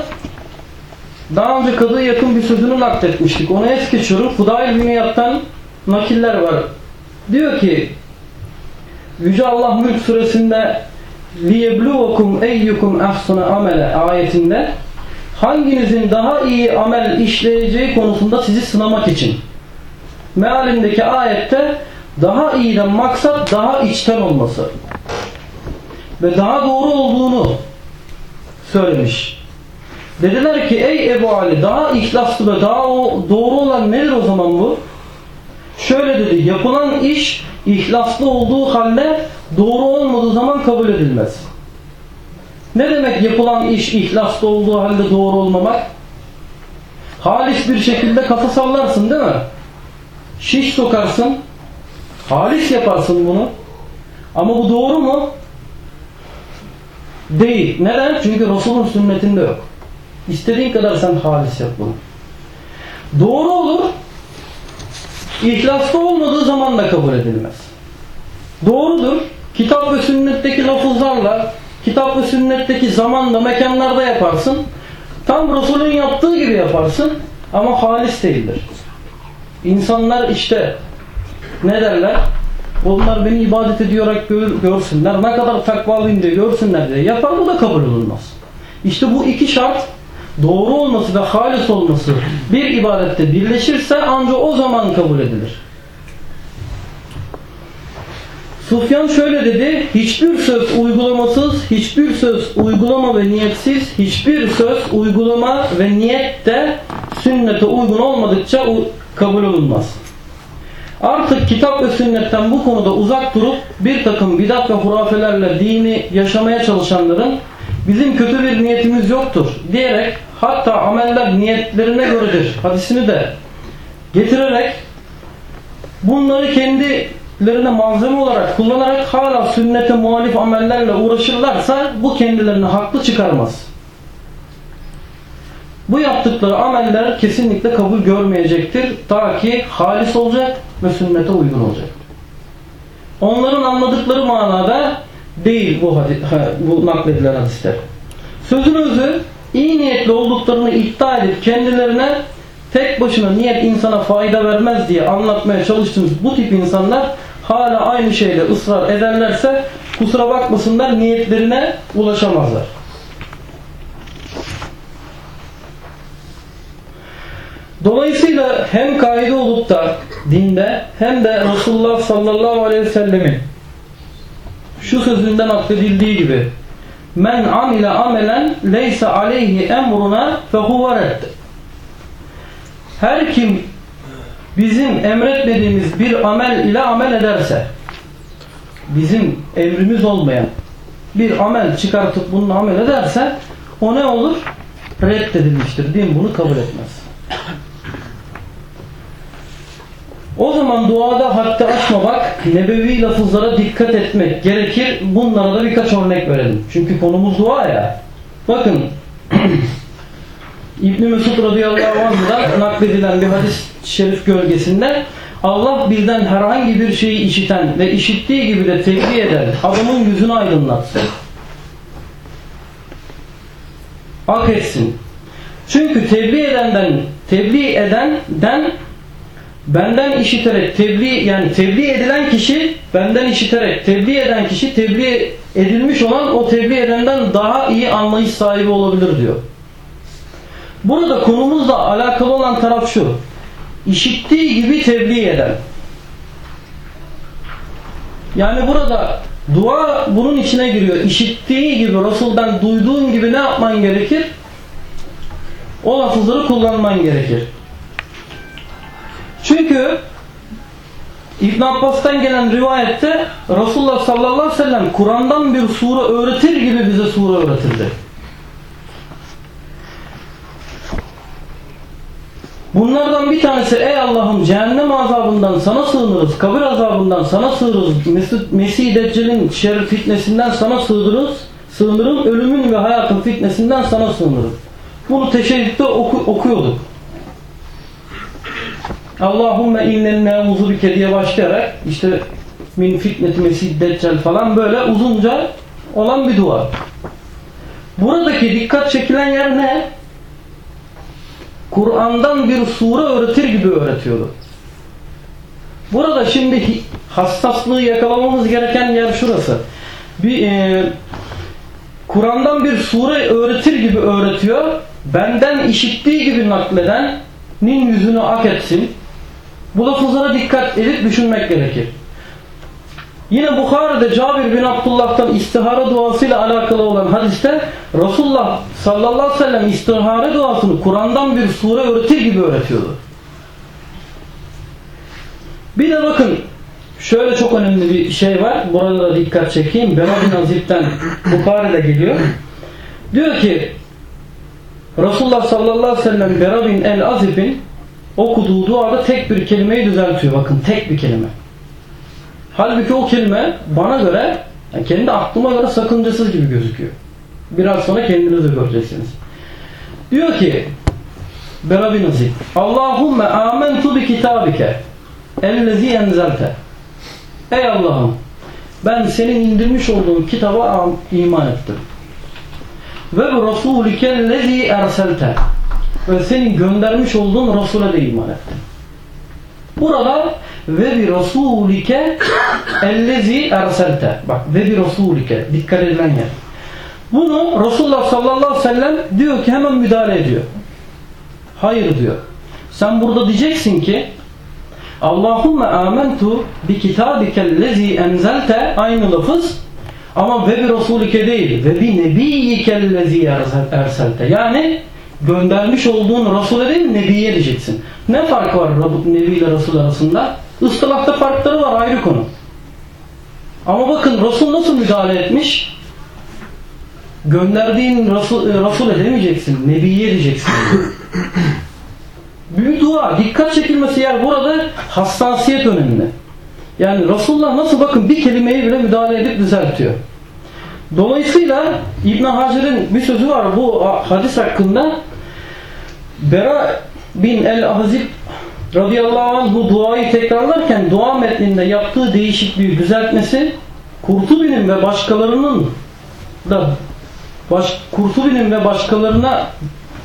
daha önce kadıya yakın bir sözünü nakletmiştik. Onu es geçiyorum. Fudayl Büniyat'tan nakiller var. Diyor ki Yüce Allah Mülk suresinde liyebluvakum eyyukum ahsana amele ayetinde hanginizin daha iyi amel işleyeceği konusunda sizi sınamak için mealindeki ayette daha iyiden maksat daha içten olması ve daha doğru olduğunu söylemiş. Dediler ki ey Ebu Ali daha ihlaslı ve daha doğru olan nedir o zaman bu? Şöyle dedi yapılan iş ihlaslı olduğu halde doğru olmadığı zaman kabul edilmez. Ne demek yapılan iş ihlaslı olduğu halde doğru olmamak? Halis bir şekilde kafa sallarsın değil mi? Şiş sokarsın, Halis yaparsın bunu. Ama bu doğru mu? Değil. Neden? Çünkü Resul'un sünnetinde yok. İstediğin kadar sen halis yap bunu. Doğru olur. İhlaslı olmadığı zaman da kabul edilmez. Doğrudur. Kitap ve sünnetteki lafızlarla, kitap ve sünnetteki zamanda, mekanlarda yaparsın. Tam Resul'ün yaptığı gibi yaparsın. Ama halis değildir. İnsanlar işte ne derler? Onlar beni ibadet ediyorak gör, görsünler. Ne kadar takvalıyım diye görsünler diye. Yapar bu da kabul olunmaz. İşte bu iki şart doğru olması ve halis olması bir ibadette birleşirse ancak o zaman kabul edilir. Sufyan şöyle dedi, hiçbir söz uygulamasız, hiçbir söz uygulama ve niyetsiz, hiçbir söz uygulama ve niyette sünnete uygun olmadıkça kabul olunmaz. Artık kitap ve sünnetten bu konuda uzak durup bir takım bidat ve hurafelerle dini yaşamaya çalışanların bizim kötü bir niyetimiz yoktur diyerek hatta ameller niyetlerine göredir hadisini de getirerek bunları kendilerine malzeme olarak kullanarak hala sünnete muhalif amellerle uğraşırlarsa bu kendilerini haklı çıkarmaz. Bu yaptıkları ameller kesinlikle kabul görmeyecektir. Ta ki halis olacak ve sünnete uygun olacak. Onların anladıkları manada değil bu, bu nakledilen hadisler. Sözün özü iyi niyetli olduklarını iddia edip kendilerine tek başına niyet insana fayda vermez diye anlatmaya çalıştığımız bu tip insanlar hala aynı şeyle ısrar ederlerse kusura bakmasınlar niyetlerine ulaşamazlar. Dolayısıyla hem kaide olup da dinde hem de Resulullah sallallahu aleyhi ve sellemin şu sözünden akledildiği gibi men amile amelen leyse aleyhi emruna fehuve her kim bizim emretmediğimiz bir amel ile amel ederse bizim emrimiz olmayan bir amel çıkartıp bununla amel ederse o ne olur? Reddedilmiştir. Din bunu kabul etmez. O zaman duada haddi aşmamak, nebevi lafızlara dikkat etmek gerekir. Bunlara da birkaç örnek verelim. Çünkü konumuz dua ya. Bakın İbn Mesud radıyallahu anh'dan nakledilen bir hadis-i şerif gölgesinde Allah birden herhangi bir şeyi işiten ve işittiği gibi de tebliğ eden adamın yüzünü aydınlatsın. Ak etsin. Çünkü tebliğ edenden tebliğ edenden benden işiterek tebliğ yani tebliğ edilen kişi benden işiterek tebliğ eden kişi tebliğ edilmiş olan o tebliğ edenden daha iyi anlayış sahibi olabilir diyor. Burada konumuzla alakalı olan taraf şu. İşittiği gibi tebliğ eden. Yani burada dua bunun içine giriyor. İşittiği gibi Resul'den duyduğun gibi ne yapman gerekir? O lafızları kullanman gerekir. Çünkü İbn Abbas'tan gelen rivayette Resulullah sallallahu aleyhi ve sellem Kur'an'dan bir sure öğretir gibi bize sure öğretirdi. Bunlardan bir tanesi ey Allah'ım cehennem azabından sana sığınırız, kabir azabından sana sığınırız, Mesih, Mesih Deccal'in şerri fitnesinden sana sığınırız, sığınırım, ölümün ve hayatın fitnesinden sana sığınırım. Bunu teşekkürde oku, okuyorduk. Allahümme innen ne'uzu bike diye başlayarak işte min fitneti mesih deccal falan böyle uzunca olan bir dua. Buradaki dikkat çekilen yer ne? Kur'an'dan bir sure öğretir gibi öğretiyordu. Burada şimdi hassaslığı yakalamamız gereken yer şurası. Bir e, Kur'an'dan bir sure öğretir gibi öğretiyor. Benden işittiği gibi nakledenin yüzünü ak etsin. Bu lafızlara dikkat edip düşünmek gerekir. Yine Bukhari'de Cabir bin Abdullah'tan istihara duasıyla alakalı olan hadiste Resulullah sallallahu aleyhi ve sellem istihara duasını Kur'an'dan bir sure öğretir gibi öğretiyordu. Bir de bakın şöyle çok önemli bir şey var. Burada da dikkat çekeyim. Bera bin Azib'den Bukhari'de geliyor. Diyor ki Resulullah sallallahu aleyhi ve sellem Bera bin El Azib'in okuduğu duada tek bir kelimeyi düzeltiyor. Bakın tek bir kelime. Halbuki o kelime bana göre yani kendi aklıma göre sakıncasız gibi gözüküyor. Biraz sonra kendiniz de göreceksiniz. Diyor ki Bera bin Azib Allahümme amentu bi kitabike ellezi enzelte Ey Allah'ım ben senin indirmiş olduğun kitaba iman ettim. Ve bu Resulike ellezi erselte ve senin göndermiş olduğun Resul'e de iman ettim. Burada ve bir rasulike ellezi erselte. Bak ve bir rasulike. Dikkat edilen yer. Bunu Resulullah sallallahu aleyhi ve sellem diyor ki hemen müdahale ediyor. Hayır diyor. Sen burada diyeceksin ki Allahümme amentu bi kitabikellezi enzelte aynı lafız ama ve bir rasulike değil ve bi nebiyyikellezi erselte. Yani göndermiş olduğun Resul'e değil Nebi'ye diyeceksin. Ne fark var Nebi ile Resul arasında? Istilahta farkları var ayrı konu. Ama bakın Resul nasıl müdahale etmiş? Gönderdiğin Resul, e, Resul'e demeyeceksin. Nebi'ye diyeceksin. Büyük dua. Dikkat çekilmesi yer burada hassasiyet önemli. Yani Resulullah nasıl bakın bir kelimeyi bile müdahale edip düzeltiyor. Dolayısıyla İbn Hacer'in bir sözü var bu hadis hakkında. Bera bin el-Azib radıyallahu anh bu duayı tekrarlarken dua metninde yaptığı değişikliği düzeltmesi Kurtubi'nin ve başkalarının da baş, Kurtubi'nin ve başkalarına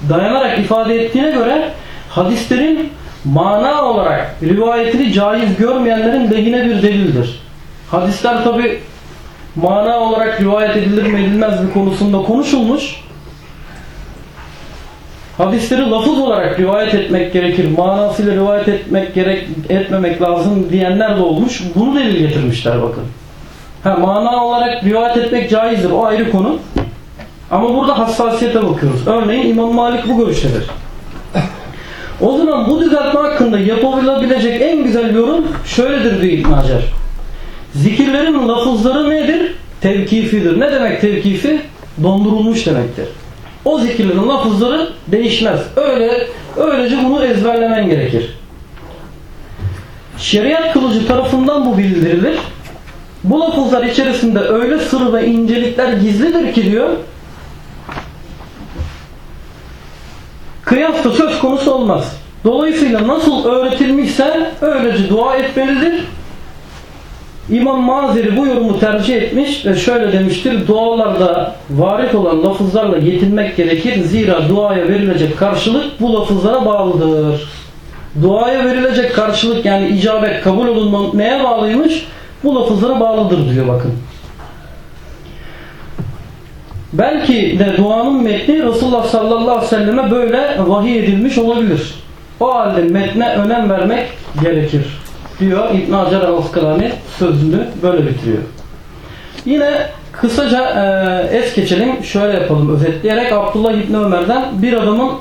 dayanarak ifade ettiğine göre hadislerin mana olarak rivayetini caiz görmeyenlerin lehine bir delildir. Hadisler tabi mana olarak rivayet edilir mi edilmez mi konusunda konuşulmuş. Hadisleri lafız olarak rivayet etmek gerekir, manasıyla rivayet etmek gerek etmemek lazım diyenler de olmuş. Bunu delil getirmişler bakın. Ha, mana olarak rivayet etmek caizdir. O ayrı konu. Ama burada hassasiyete bakıyoruz. Örneğin İmam Malik bu görüştedir. O zaman bu düzeltme hakkında yapılabilecek en güzel yorum şöyledir diyor İbn Hacer. Zikirlerin lafızları nedir? Tevkifidir. Ne demek tevkifi? Dondurulmuş demektir. O zikirlerin lafızları değişmez. Öyle öylece bunu ezberlemen gerekir. Şeriat kılıcı tarafından bu bildirilir. Bu lafızlar içerisinde öyle sır ve incelikler gizlidir ki diyor kıyas da söz konusu olmaz. Dolayısıyla nasıl öğretilmişse öylece dua etmelidir. İmam Mazeri bu yorumu tercih etmiş ve şöyle demiştir. Dualarda varit olan lafızlarla yetinmek gerekir. Zira duaya verilecek karşılık bu lafızlara bağlıdır. Duaya verilecek karşılık yani icabet kabul olunma neye bağlıymış? Bu lafızlara bağlıdır diyor bakın. Belki de duanın metni Resulullah sallallahu aleyhi ve selleme böyle vahiy edilmiş olabilir. O halde metne önem vermek gerekir diyor İbn Hacer al-Askalani sözünü böyle bitiriyor. Yine kısaca e, es geçelim. Şöyle yapalım özetleyerek Abdullah İbni Ömer'den bir adamın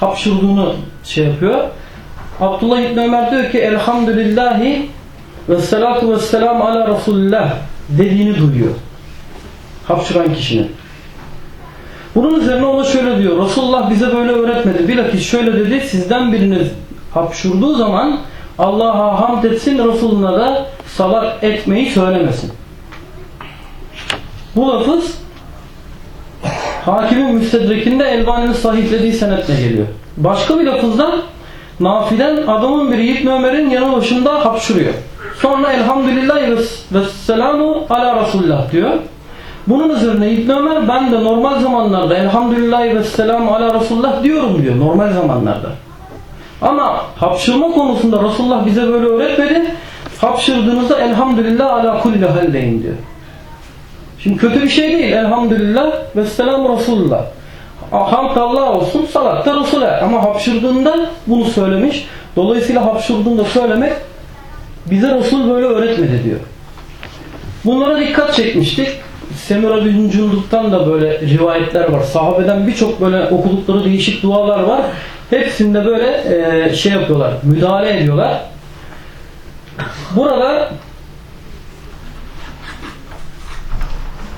hapşurduğunu şey yapıyor. Abdullah İbni Ömer diyor ki Elhamdülillahi ve salatu ve selamu ala Resulullah dediğini duyuyor. Hapşuran kişinin. Bunun üzerine ona şöyle diyor. Resulullah bize böyle öğretmedi. Bilakis şöyle dedi. Sizden biriniz hapşurduğu zaman Allah'a hamd etsin, Resuluna da salat etmeyi söylemesin. Bu lafız hakimin müstedrekinde Elbani'nin sahihlediği senetle geliyor. Başka bir lafızda Nafi'den adamın biri İbn Ömer'in yanı başında hapşuruyor. Sonra elhamdülillah ve selamu ala Resulullah diyor. Bunun üzerine İbn Ömer ben de normal zamanlarda elhamdülillah ve selamu ala Resulullah diyorum diyor normal zamanlarda. Ama hapşırma konusunda Resulullah bize böyle öğretmedi. Hapşırdığınızda elhamdülillah ala kulli hal deyin diyor. Şimdi kötü bir şey değil. Elhamdülillah ve selamu Resulullah. Hamd Allah olsun, salat da Resul'e. Ama hapşırdığında bunu söylemiş. Dolayısıyla hapşırdığında söylemek bize Resul böyle öğretmedi diyor. Bunlara dikkat çekmiştik. Semura bin da böyle rivayetler var. Sahabeden birçok böyle okudukları değişik dualar var. Hepsinde böyle e, şey yapıyorlar, müdahale ediyorlar. Burada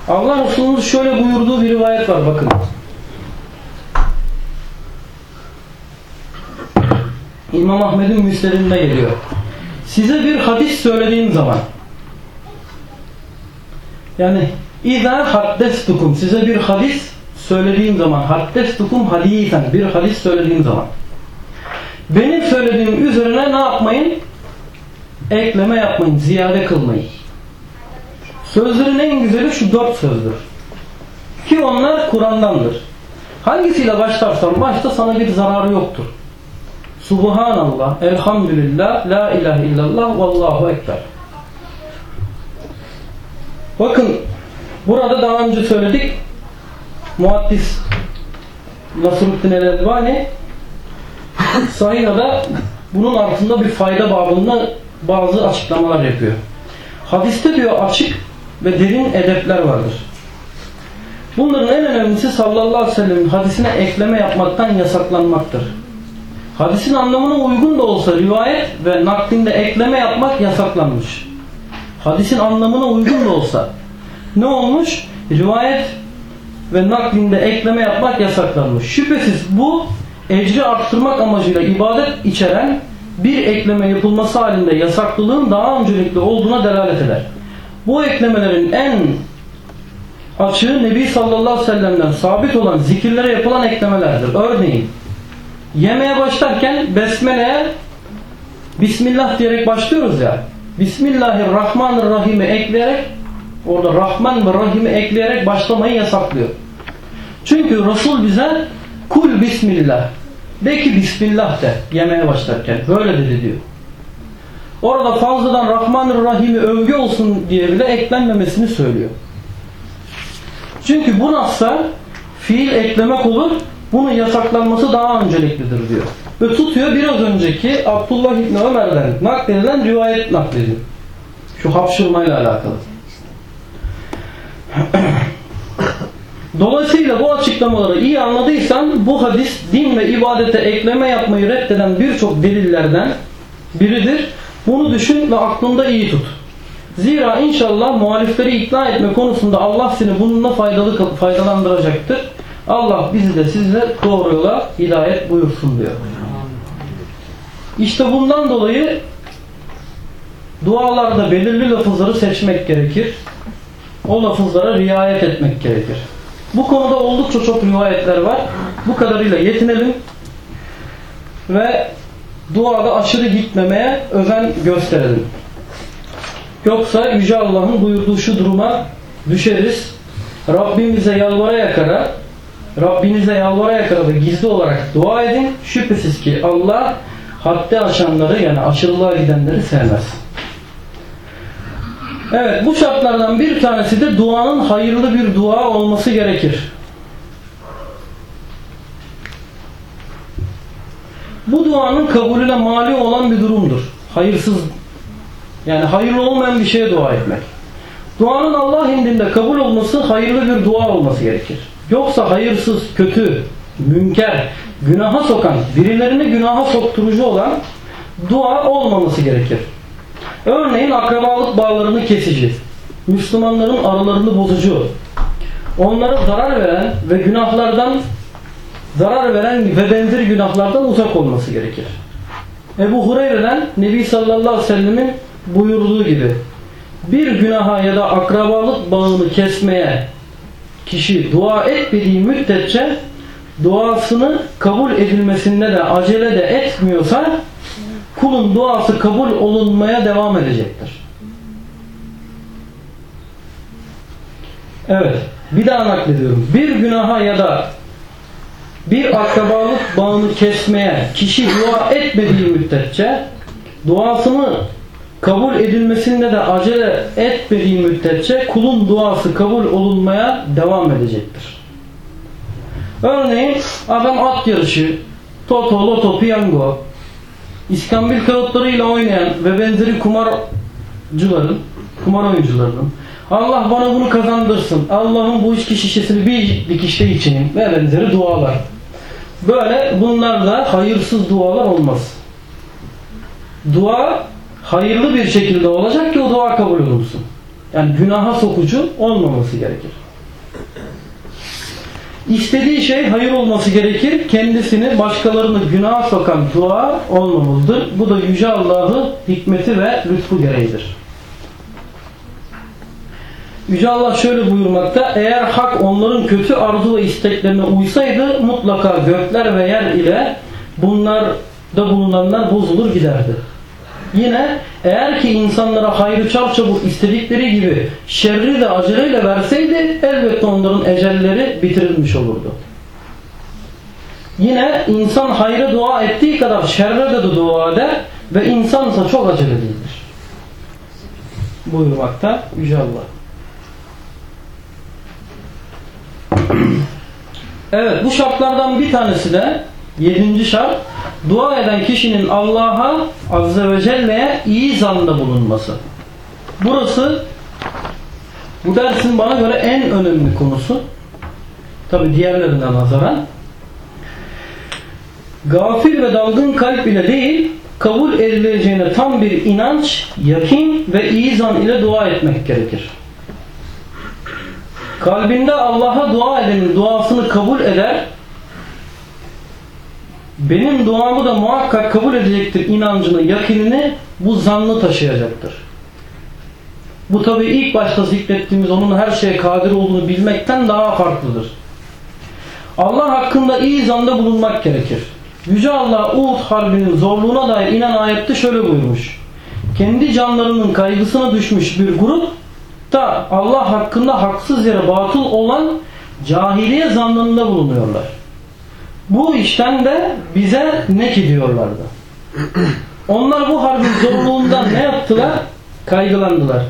Allah Resulü'nün şöyle buyurduğu bir rivayet var bakın. İmam Ahmet'in müslerinde geliyor. Size bir hadis söylediğim zaman yani İza haddestukum size bir hadis söylediğim zaman haddestukum hadisen bir hadis söylediğim zaman benim söylediğim üzerine ne yapmayın? Ekleme yapmayın, ziyade kılmayın. Sözlerin en güzeli şu dört sözdür. Ki onlar Kur'an'dandır. Hangisiyle başlarsan başta sana bir zararı yoktur. Subhanallah, elhamdülillah, la ilahe illallah, vallahu ekber. Bakın burada daha önce söyledik. Muaddis Nasruddin el-Elbani Sahiha'da bunun altında bir fayda babında bazı açıklamalar yapıyor. Hadiste diyor açık ve derin edepler vardır. Bunların en önemlisi sallallahu aleyhi ve sellem'in hadisine ekleme yapmaktan yasaklanmaktır. Hadisin anlamına uygun da olsa rivayet ve naklinde ekleme yapmak yasaklanmış. Hadisin anlamına uygun da olsa ne olmuş? Rivayet ve naklinde ekleme yapmak yasaklanmış. Şüphesiz bu ecri arttırmak amacıyla ibadet içeren bir ekleme yapılması halinde yasaklılığın daha öncelikli olduğuna delalet eder. Bu eklemelerin en açığı Nebi sallallahu aleyhi ve sellem'den sabit olan zikirlere yapılan eklemelerdir. Örneğin yemeğe başlarken Besmele'ye Bismillah diyerek başlıyoruz ya. Bismillahirrahmanirrahim'i ekleyerek orada Rahman ve Rahim'i ekleyerek başlamayı yasaklıyor. Çünkü Resul bize kul Bismillah de ki Bismillah de yemeğe başlarken. Böyle dedi diyor. Orada fazladan Rahmanirrahim'i övgü olsun diye bile eklenmemesini söylüyor. Çünkü bu nasla fiil eklemek olur. Bunun yasaklanması daha önceliklidir diyor. Ve tutuyor biraz önceki Abdullah İbni Ömer'den nakledilen rivayet naklediyor. Şu hapşırmayla alakalı. Dolayısıyla bu açıklamaları iyi anladıysan bu hadis din ve ibadete ekleme yapmayı reddeden birçok delillerden biridir. Bunu düşün ve aklında iyi tut. Zira inşallah muhalifleri ikna etme konusunda Allah seni bununla faydalı faydalandıracaktır. Allah bizi de sizle doğru yola hidayet buyursun diyor. İşte bundan dolayı dualarda belirli lafızları seçmek gerekir. O lafızlara riayet etmek gerekir. Bu konuda oldukça çok rivayetler var. Bu kadarıyla yetinelim. Ve duada aşırı gitmemeye özen gösterelim. Yoksa Yüce Allah'ın buyurduğu şu duruma düşeriz. Rabbimize yalvara yakara, Rabbinize yalvara yakara ve gizli olarak dua edin. Şüphesiz ki Allah haddi aşanları yani aşırılığa gidenleri sevmez. Evet bu şartlardan bir tanesi de duanın hayırlı bir dua olması gerekir. Bu duanın kabulüne mali olan bir durumdur. Hayırsız yani hayırlı olmayan bir şeye dua etmek. Duanın Allah indinde kabul olması hayırlı bir dua olması gerekir. Yoksa hayırsız, kötü, münker, günaha sokan, birilerini günaha sokturucu olan dua olmaması gerekir. Örneğin akrabalık bağlarını kesici, Müslümanların aralarını bozucu, onlara zarar veren ve günahlardan zarar veren ve benzeri günahlardan uzak olması gerekir. Ebu Hureyre'den Nebi sallallahu aleyhi ve sellemin buyurduğu gibi bir günaha ya da akrabalık bağını kesmeye kişi dua etmediği müddetçe duasını kabul edilmesinde de acele de etmiyorsa kulun duası kabul olunmaya devam edecektir. Evet. Bir daha naklediyorum. Bir günaha ya da bir akrabalık bağını kesmeye kişi dua etmediği müddetçe duasını kabul edilmesinde de acele etmediği müddetçe kulun duası kabul olunmaya devam edecektir. Örneğin adam at yarışı, toto, loto, piyango, İskambil kağıtlarıyla oynayan ve benzeri kumarcıların, kumar oyuncularının Allah bana bunu kazandırsın. Allah'ın bu içki şişesini bir dikişte içeyim ve benzeri dualar. Böyle bunlar da hayırsız dualar olmaz. Dua hayırlı bir şekilde olacak ki o dua kabul olunsun. Yani günaha sokucu olmaması gerekir. İstediği şey hayır olması gerekir. Kendisini başkalarını günaha sokan dua olmamalıdır. Bu da Yüce Allah'ı hikmeti ve lütfu gereğidir. Yüce Allah şöyle buyurmakta. Eğer hak onların kötü arzu ve isteklerine uysaydı mutlaka gökler ve yer ile bunlarda bulunanlar bozulur giderdi. Yine eğer ki insanlara hayrı çarçabuk istedikleri gibi şerri de aceleyle verseydi elbette onların ecelleri bitirilmiş olurdu. Yine insan hayra dua ettiği kadar şerre de dua eder ve insansa çok acelelidir. Buyurmakta Yüce Allah. Evet bu şartlardan bir tanesi de yedinci şart dua eden kişinin Allah'a Azze ve Celle'ye iyi zanda bulunması. Burası bu dersin bana göre en önemli konusu. Tabi diğerlerine nazaran. Gafil ve dalgın kalp ile değil, kabul edileceğine tam bir inanç, yakin ve iyi zan ile dua etmek gerekir. Kalbinde Allah'a dua edenin duasını kabul eder, benim duamı da muhakkak kabul edecektir inancını, yakinini bu zannı taşıyacaktır. Bu tabi ilk başta zikrettiğimiz onun her şeye kadir olduğunu bilmekten daha farklıdır. Allah hakkında iyi zanda bulunmak gerekir. Yüce Allah Uhud Harbi'nin zorluğuna dair inen ayette şöyle buyurmuş. Kendi canlarının kaygısına düşmüş bir grup da Allah hakkında haksız yere batıl olan cahiliye zannında bulunuyorlar. Bu işten de bize ne ki diyorlardı. Onlar bu harbin zorluğundan ne yaptılar? Kaygılandılar.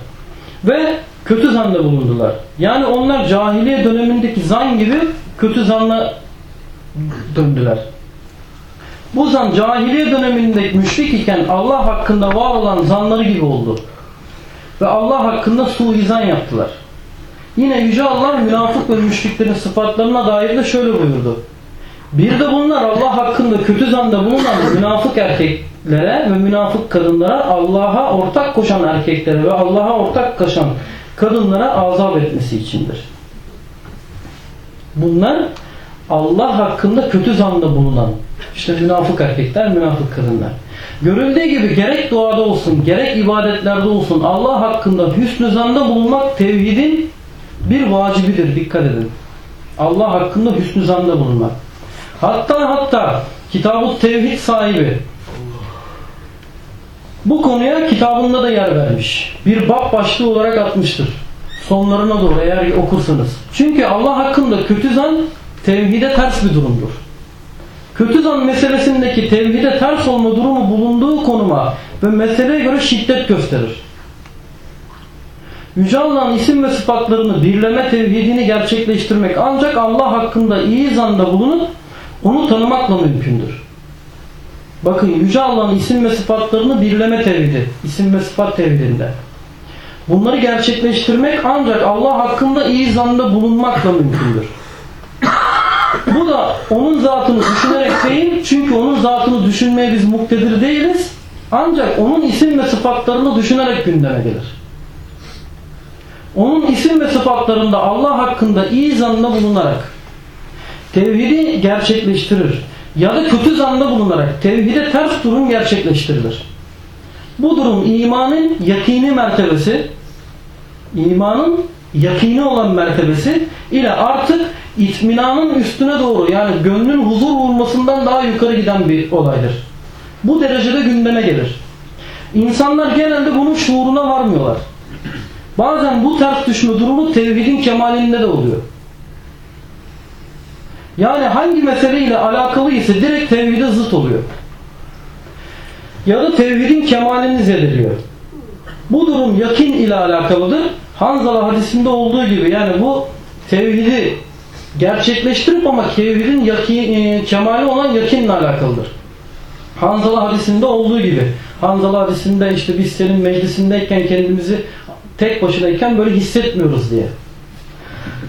Ve kötü zanda bulundular. Yani onlar cahiliye dönemindeki zan gibi kötü zanla döndüler. Bu zan cahiliye döneminde müşrik iken Allah hakkında var olan zanları gibi oldu. Ve Allah hakkında suizan yaptılar. Yine Yüce Allah münafık ve müşriklerin sıfatlarına dair de şöyle buyurdu. Bir de bunlar Allah hakkında kötü zanda bulunan münafık erkeklere ve münafık kadınlara Allah'a ortak koşan erkeklere ve Allah'a ortak koşan kadınlara azap etmesi içindir. Bunlar Allah hakkında kötü zanda bulunan işte münafık erkekler, münafık kadınlar. Görüldüğü gibi gerek duada olsun, gerek ibadetlerde olsun Allah hakkında hüsnü zanda bulunmak tevhidin bir vacibidir. Dikkat edin. Allah hakkında hüsnü zanda bulunmak. Hatta hatta kitabı tevhid sahibi bu konuya kitabında da yer vermiş. Bir bab başlığı olarak atmıştır. Sonlarına doğru eğer okursanız. Çünkü Allah hakkında kötü zan tevhide ters bir durumdur. Kötü zan meselesindeki tevhide ters olma durumu bulunduğu konuma ve meseleye göre şiddet gösterir. Yüce Allah'ın isim ve sıfatlarını birleme tevhidini gerçekleştirmek ancak Allah hakkında iyi zanda bulunup onu tanımakla mümkündür. Bakın Yüce Allah'ın isim ve sıfatlarını birleme tevhidi, isim ve sıfat tevhidinde. Bunları gerçekleştirmek ancak Allah hakkında iyi zanda bulunmakla mümkündür. Bu da onun zatını düşünerek değil, çünkü onun zatını düşünmeye biz muktedir değiliz. Ancak onun isim ve sıfatlarını düşünerek gündeme gelir. Onun isim ve sıfatlarında Allah hakkında iyi zanla bulunarak tevhidi gerçekleştirir. Ya da kötü zanda bulunarak tevhide ters durum gerçekleştirilir. Bu durum imanın yakini mertebesi, imanın yakini olan mertebesi ile artık itminanın üstüne doğru yani gönlün huzur bulmasından daha yukarı giden bir olaydır. Bu derecede gündeme gelir. İnsanlar genelde bunun şuuruna varmıyorlar. Bazen bu ters düşme durumu tevhidin kemalinde de oluyor. Yani hangi meseleyle alakalı ise direkt tevhide zıt oluyor. Ya da tevhidin kemalini zedeliyor. Bu durum yakin ile alakalıdır. Hanzala hadisinde olduğu gibi yani bu tevhidi gerçekleştirip ama tevhidin yakin, e, kemali olan yakinle alakalıdır. Hanzala hadisinde olduğu gibi. Hanzala hadisinde işte biz senin meclisindeyken kendimizi tek başınayken böyle hissetmiyoruz diye.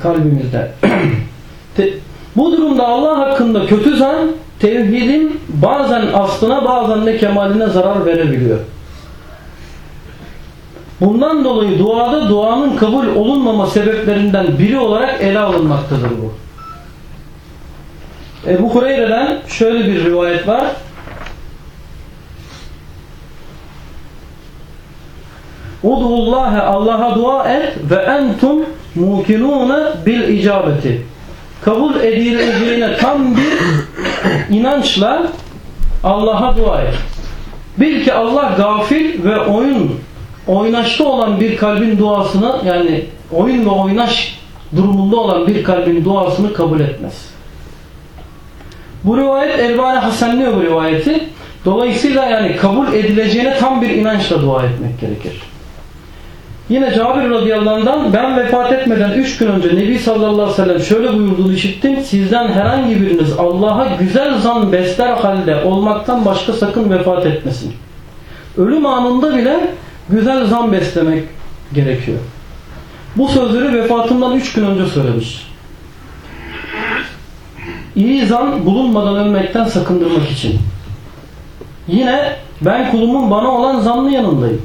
Kalbimizde. Bu durumda Allah hakkında kötü zan tevhidin bazen aslına bazen de kemaline zarar verebiliyor. Bundan dolayı duada duanın kabul olunmama sebeplerinden biri olarak ele alınmaktadır bu. Ebu Hureyre'den şöyle bir rivayet var. Udullahe Allah'a dua et ve entum mukinune bil icabeti. Kabul edileceğine tam bir inançla Allah'a dua et. Bil ki Allah gafil ve oyun oynaşta olan bir kalbin duasını yani oyun ve oynaş durumunda olan bir kalbin duasını kabul etmez. Bu rivayet Elbani hasenliyor bu rivayeti. Dolayısıyla yani kabul edileceğine tam bir inançla dua etmek gerekir. Yine Cabir radıyallahu anh'dan ben vefat etmeden 3 gün önce Nebi sallallahu aleyhi ve sellem şöyle buyurduğunu işittim. Sizden herhangi biriniz Allah'a güzel zan besler halde olmaktan başka sakın vefat etmesin. Ölüm anında bile güzel zan beslemek gerekiyor. Bu sözleri vefatından 3 gün önce söylemiş. iyi zan bulunmadan ölmekten sakındırmak için. Yine ben kulumun bana olan zanlı yanındayım.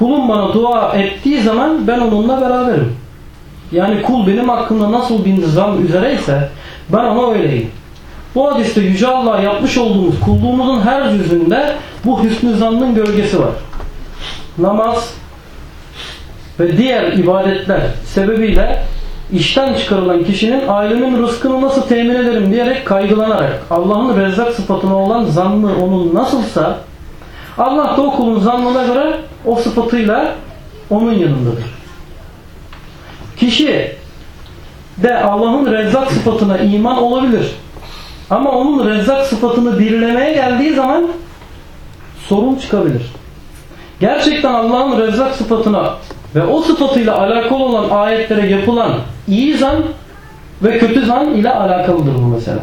Kulum bana dua ettiği zaman ben onunla beraberim. Yani kul benim hakkımda nasıl bir zan üzereyse ben ona öyleyim. Bu hadiste Yüce Allah yapmış olduğumuz kulluğumuzun her yüzünde bu hüsnü zannın gölgesi var. Namaz ve diğer ibadetler sebebiyle işten çıkarılan kişinin ailemin rızkını nasıl temin ederim diyerek kaygılanarak Allah'ın rezzak sıfatına olan zannı onun nasılsa Allah da o kulun zannına göre o sıfatıyla onun yanındadır. Kişi de Allah'ın rezzak sıfatına iman olabilir. Ama onun rezzak sıfatını birlemeye geldiği zaman sorun çıkabilir. Gerçekten Allah'ın rezzak sıfatına ve o sıfatıyla alakalı olan ayetlere yapılan iyi zan ve kötü zan ile alakalıdır bu mesele.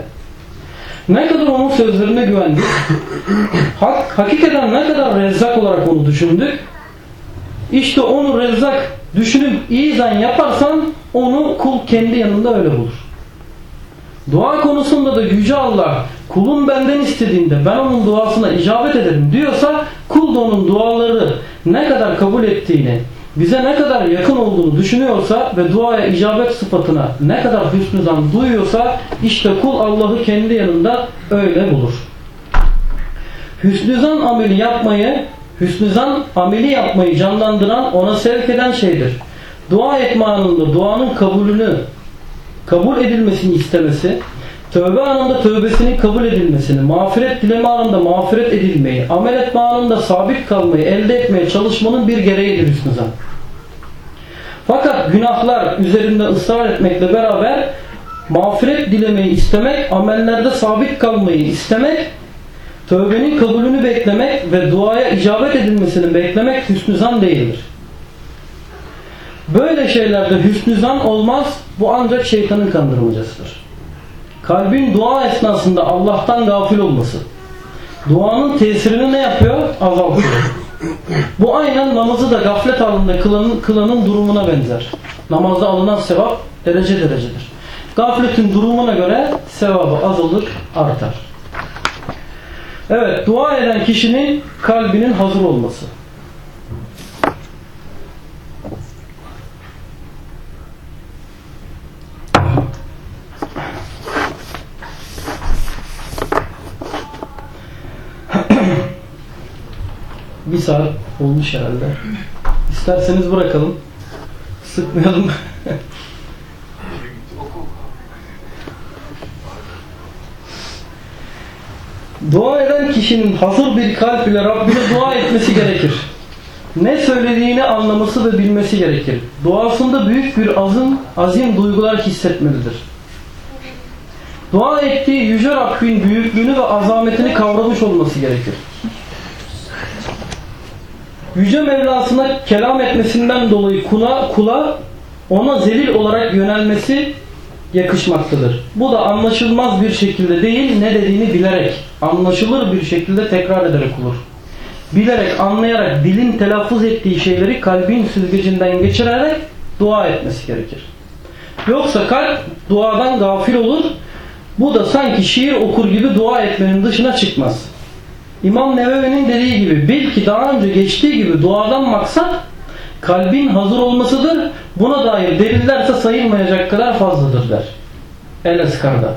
Ne kadar onun sözlerine güvendik, hak, hakikaten ne kadar rezzak olarak onu düşündük, işte onu rezzak düşünüp iyi yaparsan onu kul kendi yanında öyle bulur. Dua konusunda da Yüce Allah kulun benden istediğinde ben onun duasına icabet ederim diyorsa kul da onun duaları ne kadar kabul ettiğini, bize ne kadar yakın olduğunu düşünüyorsa ve duaya icabet sıfatına ne kadar hüsnü zan duyuyorsa işte kul Allah'ı kendi yanında öyle bulur. Hüsnü zan ameli yapmayı, hüsnü zan ameli yapmayı canlandıran, ona sevk eden şeydir. Dua etme anında duanın kabulünü kabul edilmesini istemesi, tövbe anında tövbesinin kabul edilmesini, mağfiret dileme anında mağfiret edilmeyi, amel etme anında sabit kalmayı elde etmeye çalışmanın bir gereğidir hüsnü zan. Fakat günahlar üzerinde ısrar etmekle beraber mağfiret dilemeyi istemek, amellerde sabit kalmayı istemek, tövbenin kabulünü beklemek ve duaya icabet edilmesini beklemek hüsnü zan değildir. Böyle şeylerde hüsnü zan olmaz. Bu ancak şeytanın kandırmacasıdır. Kalbin dua esnasında Allah'tan gafil olması. Duanın tesirini ne yapıyor? Azaltıyor. Bu aynen namazı da gaflet halinde kılanın, kılanın durumuna benzer. Namazda alınan sevap derece derecedir. Gafletin durumuna göre sevabı azalır, artar. Evet, dua eden kişinin kalbinin hazır olması. Bir saat olmuş herhalde. İsterseniz bırakalım. Sıkmayalım. dua eden kişinin hazır bir kalp ile Rabbine dua etmesi gerekir. Ne söylediğini anlaması ve bilmesi gerekir. Duasında büyük bir azim, azim duygular hissetmelidir. Dua ettiği Yüce Rabbin büyüklüğünü ve azametini kavramış olması gerekir. Yüce Mevlasına kelam etmesinden dolayı kula, kula ona zelil olarak yönelmesi yakışmaktadır. Bu da anlaşılmaz bir şekilde değil, ne dediğini bilerek, anlaşılır bir şekilde tekrar ederek olur. Bilerek, anlayarak, dilin telaffuz ettiği şeyleri kalbin süzgecinden geçirerek dua etmesi gerekir. Yoksa kalp duadan gafil olur, bu da sanki şiir okur gibi dua etmenin dışına çıkmaz. İmam Nevevi'nin dediği gibi bil ki daha önce geçtiği gibi duadan maksat kalbin hazır olmasıdır. Buna dair delillerse sayılmayacak kadar fazladır der. El Eskar'da.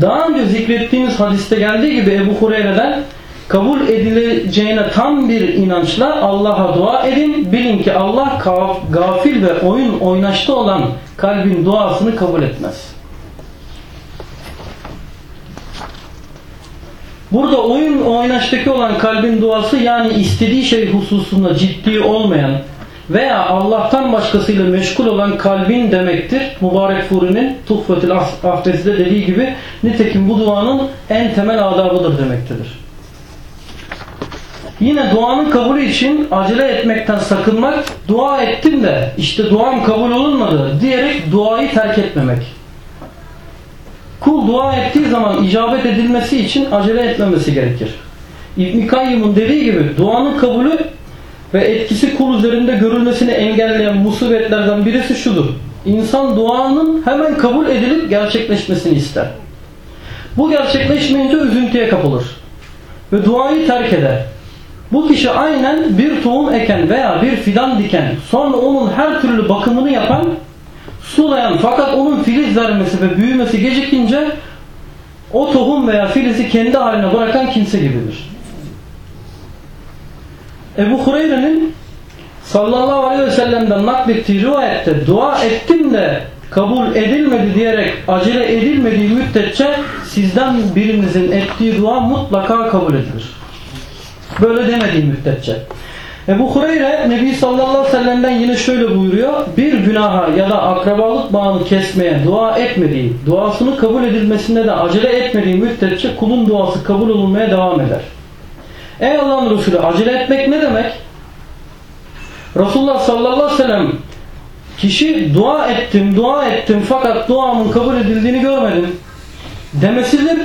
Daha önce zikrettiğimiz hadiste geldiği gibi Ebu Hureyre'den kabul edileceğine tam bir inançla Allah'a dua edin. Bilin ki Allah gafil ve oyun oynaşta olan kalbin duasını kabul etmez. Burada oyun oynaştaki olan kalbin duası yani istediği şey hususunda ciddi olmayan veya Allah'tan başkasıyla meşgul olan kalbin demektir. Mübarek Furi'nin Tuhfetül Ahdesi'de dediği gibi nitekim bu duanın en temel adabıdır demektedir. Yine duanın kabulü için acele etmekten sakınmak, dua ettim de işte duam kabul olunmadı diyerek duayı terk etmemek. Kul dua ettiği zaman icabet edilmesi için acele etmemesi gerekir. İbn Kayyım'ın dediği gibi duanın kabulü ve etkisi kul üzerinde görülmesini engelleyen musibetlerden birisi şudur. insan duanın hemen kabul edilip gerçekleşmesini ister. Bu gerçekleşmeyince üzüntüye kapılır ve duayı terk eder. Bu kişi aynen bir tohum eken veya bir fidan diken sonra onun her türlü bakımını yapan, sulayan fakat onun filiz vermesi ve büyümesi gecikince o tohum veya filizi kendi haline bırakan kimse gibidir. Ebu Hureyre'nin sallallahu aleyhi ve sellem'den naklettiği rivayette dua ettim de kabul edilmedi diyerek acele edilmediği müddetçe sizden birinizin ettiği dua mutlaka kabul edilir. Böyle demediği müddetçe. Ebu Hureyre Nebi sallallahu aleyhi ve sellem'den yine şöyle buyuruyor. Bir günaha ya da akrabalık bağını kesmeye dua etmediği, duasının kabul edilmesinde de acele etmediği müddetçe kulun duası kabul olunmaya devam eder. Ey Allah'ın Resulü acele etmek ne demek? Resulullah sallallahu aleyhi ve sellem kişi dua ettim, dua ettim fakat duamın kabul edildiğini görmedim demesidir.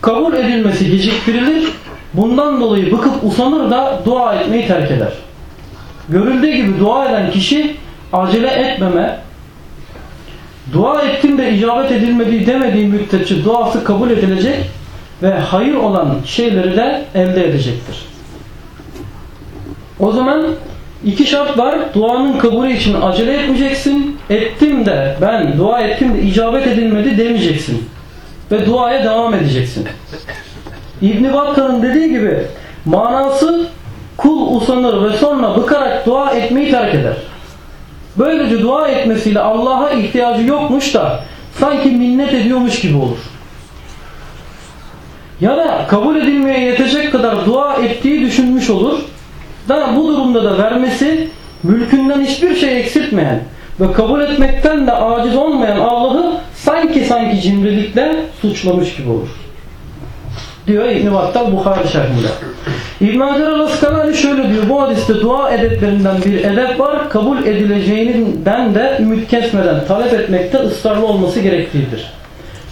Kabul edilmesi geciktirilir. Bundan dolayı bıkıp usanır da dua etmeyi terk eder. Görüldüğü gibi dua eden kişi acele etmeme, dua ettim de icabet edilmediği demediği müddetçe duası kabul edilecek ve hayır olan şeyleri de elde edecektir. O zaman iki şart var. Duanın kabulü için acele etmeyeceksin. Ettim de ben dua ettim de icabet edilmedi demeyeceksin. Ve duaya devam edeceksin. İbn Battal'ın dediği gibi manası kul usanır ve sonra bıkarak dua etmeyi terk eder. Böylece dua etmesiyle Allah'a ihtiyacı yokmuş da sanki minnet ediyormuş gibi olur. Ya da kabul edilmeye yetecek kadar dua ettiği düşünmüş olur. Da bu durumda da vermesi mülkünden hiçbir şey eksiltmeyen ve kabul etmekten de aciz olmayan Allah'ı sanki sanki cimrilikle suçlamış gibi olur. Diyor İbn-i Battal Bukhari şerhinde. İbn Hacer al-Askalani şöyle diyor. Bu hadiste dua edeplerinden bir edep var. Kabul edileceğinden de ümit kesmeden talep etmekte ısrarlı olması gerektiğidir.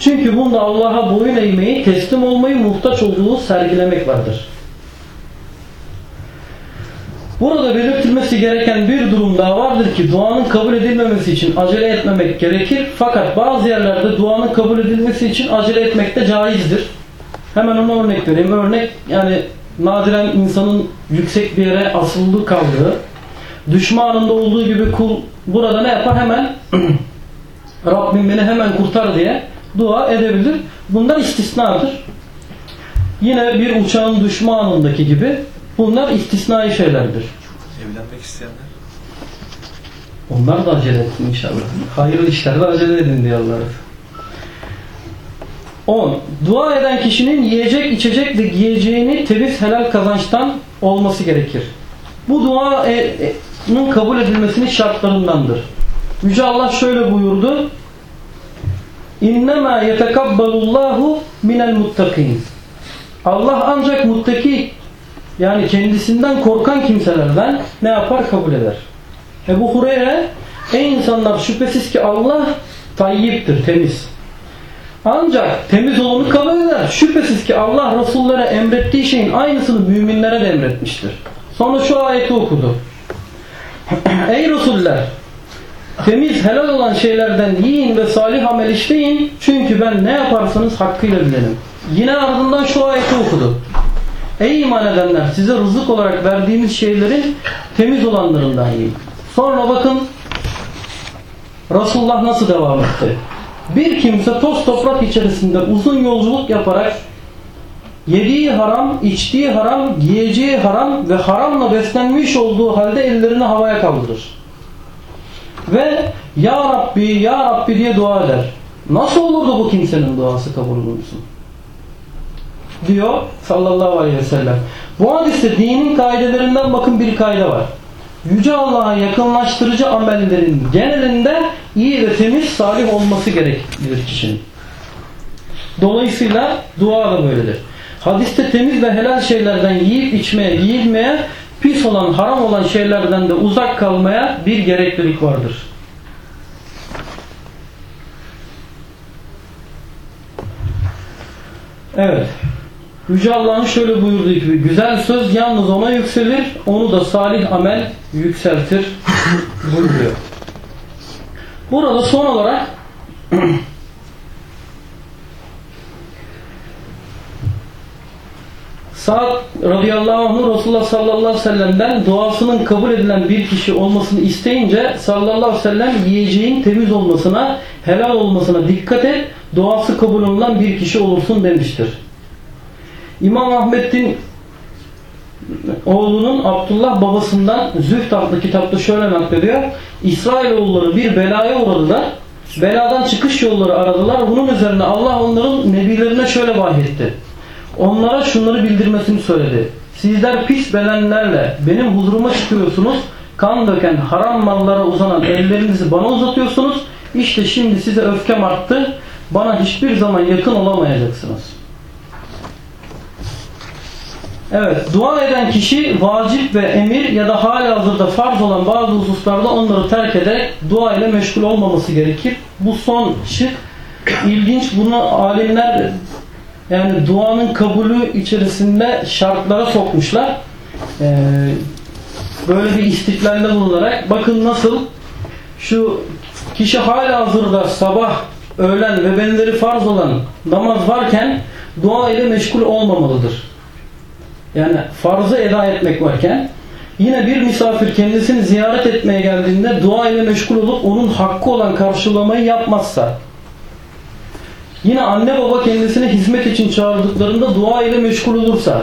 Çünkü bunda Allah'a boyun eğmeyi, teslim olmayı, muhtaç olduğu sergilemek vardır. Burada belirtilmesi gereken bir durum daha vardır ki duanın kabul edilmemesi için acele etmemek gerekir. Fakat bazı yerlerde duanın kabul edilmesi için acele etmek de caizdir. Hemen ona örnek vereyim. Örnek yani nadiren insanın yüksek bir yere asıllı kaldığı, düşmanında olduğu gibi kul burada ne yapar? Hemen Rabbim beni hemen kurtar diye dua edebilir. Bunlar istisnadır. Yine bir uçağın düşme anındaki gibi bunlar istisnai şeylerdir. Evlenmek isteyenler. Onlar da acele etsin inşallah. Hayırlı işlerde acele edin diyorlar. 10. Dua eden kişinin yiyecek, içecek ve giyeceğini temiz helal kazançtan olması gerekir. Bu duanın kabul edilmesinin şartlarındandır. Yüce Allah şöyle buyurdu. İnnemâ yetekabbalullahu minel muttakin. Allah ancak muttaki yani kendisinden korkan kimselerden ne yapar? Kabul eder. Ebu Hureyre ey insanlar şüphesiz ki Allah tayyiptir, temiz. Ancak temiz olanı kabul eder. Şüphesiz ki Allah Resullere emrettiği şeyin aynısını müminlere de emretmiştir. Sonra şu ayeti okudu. Ey Resuller! Temiz, helal olan şeylerden yiyin ve salih amel işleyin. Çünkü ben ne yaparsanız hakkıyla bilenim. Yine ardından şu ayeti okudu. Ey iman edenler! Size rızık olarak verdiğimiz şeylerin temiz olanlarından yiyin. Sonra bakın Resulullah nasıl devam etti. Bir kimse toz toprak içerisinde uzun yolculuk yaparak yediği haram, içtiği haram, giyeceği haram ve haramla beslenmiş olduğu halde ellerini havaya kaldırır. Ve Ya Rabbi, Ya Rabbi diye dua eder. Nasıl olurdu bu kimsenin duası kabul olunsun? Diyor sallallahu aleyhi ve sellem. Bu hadiste dinin kaidelerinden bakın bir kaide var. Yüce Allah'a yakınlaştırıcı amellerin genelinde iyi ve temiz salih olması gereklidir kişinin. Dolayısıyla dua da böyledir. Hadiste temiz ve helal şeylerden yiyip içmeye, giyilmeye, pis olan, haram olan şeylerden de uzak kalmaya bir gereklilik vardır. Evet. Yüce Allah'ın şöyle buyurduğu gibi güzel söz yalnız ona yükselir, onu da salih amel yükseltir buyuruyor. Burada son olarak Sa'd radıyallahu anh Resulullah sallallahu aleyhi ve sellem'den duasının kabul edilen bir kişi olmasını isteyince sallallahu aleyhi ve sellem yiyeceğin temiz olmasına, helal olmasına dikkat et, duası kabul olunan bir kişi olursun demiştir. İmam Ahmet'in oğlunun Abdullah babasından Zühd adlı kitapta şöyle naklediyor. İsrailoğulları bir belaya uğradılar. Beladan çıkış yolları aradılar. Bunun üzerine Allah onların nebilerine şöyle vahyetti. Onlara şunları bildirmesini söyledi. Sizler pis bedenlerle benim huzuruma çıkıyorsunuz. Kan döken haram mallara uzanan ellerinizi bana uzatıyorsunuz. İşte şimdi size öfkem arttı. Bana hiçbir zaman yakın olamayacaksınız. Evet, dua eden kişi vacip ve emir ya da hala hazırda farz olan bazı hususlarda onları terk ederek dua ile meşgul olmaması gerekir. Bu son şık ilginç. Bunu alimler yani duanın kabulü içerisinde şartlara sokmuşlar. Ee, böyle bir istiklalde bulunarak bakın nasıl şu kişi hala hazırda sabah, öğlen ve benzeri farz olan namaz varken dua ile meşgul olmamalıdır. Yani farzı eda etmek varken yine bir misafir kendisini ziyaret etmeye geldiğinde dua ile meşgul olup onun hakkı olan karşılamayı yapmazsa yine anne baba kendisine hizmet için çağırdıklarında dua ile meşgul olursa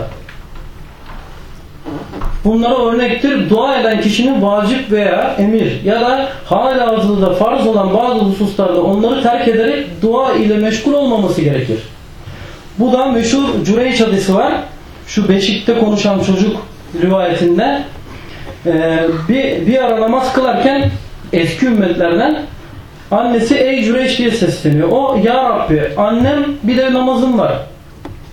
bunlara örnektir dua eden kişinin vacip veya emir ya da hala hazırda farz olan bazı hususlarda onları terk ederek dua ile meşgul olmaması gerekir. Bu da meşhur Cüreyç hadisi var şu beşikte konuşan çocuk rivayetinde e, bir, bir ara namaz kılarken eski ümmetlerden annesi ey Cüreyş diye sesleniyor. O ya Rabbi annem bir de namazım var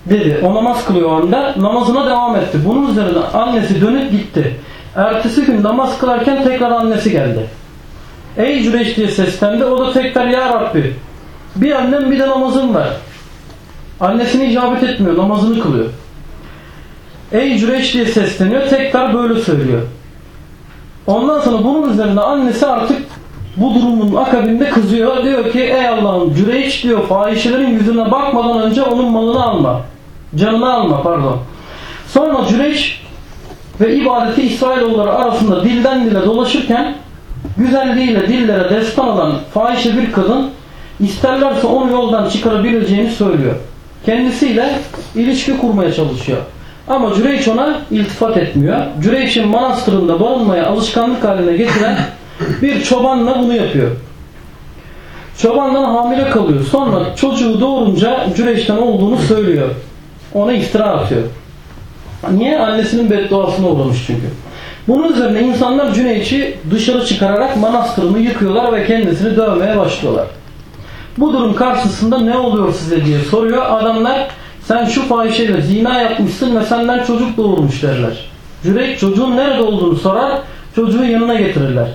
dedi. O namaz kılıyor o anda. Namazına devam etti. Bunun üzerine annesi dönüp gitti. Ertesi gün namaz kılarken tekrar annesi geldi. Ey Cüreyş diye seslendi. O da tekrar ya Rabbi bir annem bir de namazım var. Annesine icabet etmiyor. Namazını kılıyor. Ey Cüreş diye sesleniyor. Tekrar böyle söylüyor. Ondan sonra bunun üzerine annesi artık bu durumun akabinde kızıyor. Diyor ki ey Allah'ım Cüreş diyor fahişelerin yüzüne bakmadan önce onun malını alma. Canını alma pardon. Sonra Cüreş ve ibadeti İsrailoğulları arasında dilden dile dolaşırken güzelliğiyle dillere destan olan fahişe bir kadın isterlerse onu yoldan çıkarabileceğini söylüyor. Kendisiyle ilişki kurmaya çalışıyor. Ama Cüreyç ona iltifat etmiyor. Cüreyç'in manastırında barınmaya alışkanlık haline getiren bir çobanla bunu yapıyor. Çobandan hamile kalıyor. Sonra çocuğu doğurunca Cüreyç'ten olduğunu söylüyor. Ona iftira atıyor. Niye? Annesinin bedduasına uğramış çünkü. Bunun üzerine insanlar Cüneyç'i dışarı çıkararak manastırını yıkıyorlar ve kendisini dövmeye başlıyorlar. Bu durum karşısında ne oluyor size diye soruyor. Adamlar sen şu fahişeyle zina yapmışsın ve senden çocuk doğurmuş derler. Cüreyş çocuğun nerede olduğunu sorar, çocuğu yanına getirirler.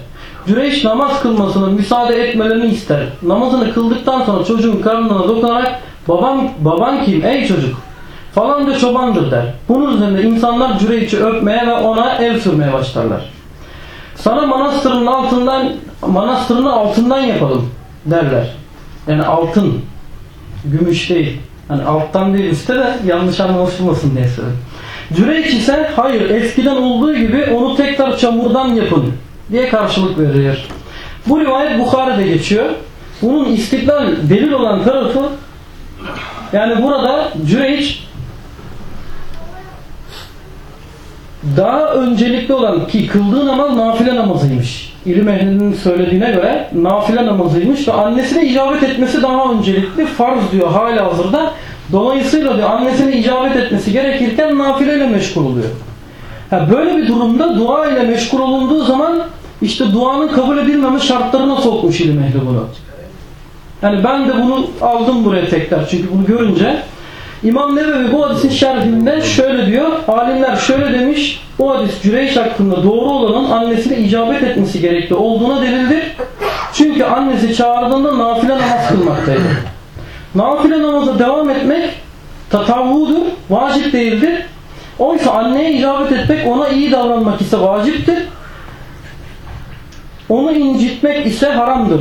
Cüreyş namaz kılmasını müsaade etmelerini ister. Namazını kıldıktan sonra çocuğun karnına dokunarak baban, baban kim ey çocuk? Falan da çobandır der. Bunun üzerine insanlar Cüreyş'i öpmeye ve ona el sürmeye başlarlar. Sana manastırın altından manastırını altından yapalım derler. Yani altın, gümüş değil. Hani alttan değil üstte de yanlış anlaşılmasın diye söyledim. Cüreyç ise hayır eskiden olduğu gibi onu tekrar çamurdan yapın diye karşılık veriyor. Bu rivayet Bukhari'de geçiyor. Bunun istiklal delil olan tarafı yani burada Cüreyç daha öncelikli olan ki kıldığı namaz nafile namazıymış. İlim ehlinin söylediğine göre nafile namazıymış ve annesine icabet etmesi daha öncelikli. Farz diyor hala hazırda. Dolayısıyla diyor annesine icabet etmesi gerekirken nafileyle meşgul oluyor. Ha, böyle bir durumda dua ile meşgul olunduğu zaman işte duanın kabul edilmeme şartlarına sokmuş ilim ehli bunu. Yani ben de bunu aldım buraya tekrar çünkü bunu görünce İmam Nevevi bu hadisin şerhinde şöyle diyor. Alimler şöyle demiş. Bu hadis Cüreyş hakkında doğru olanın annesine icabet etmesi gerekli olduğuna delildir. Çünkü annesi çağırdığında nafile namaz kılmaktaydı. Nafile namaza devam etmek tatavvudur, vacip değildir. Oysa anneye icabet etmek, ona iyi davranmak ise vaciptir. Onu incitmek ise haramdır.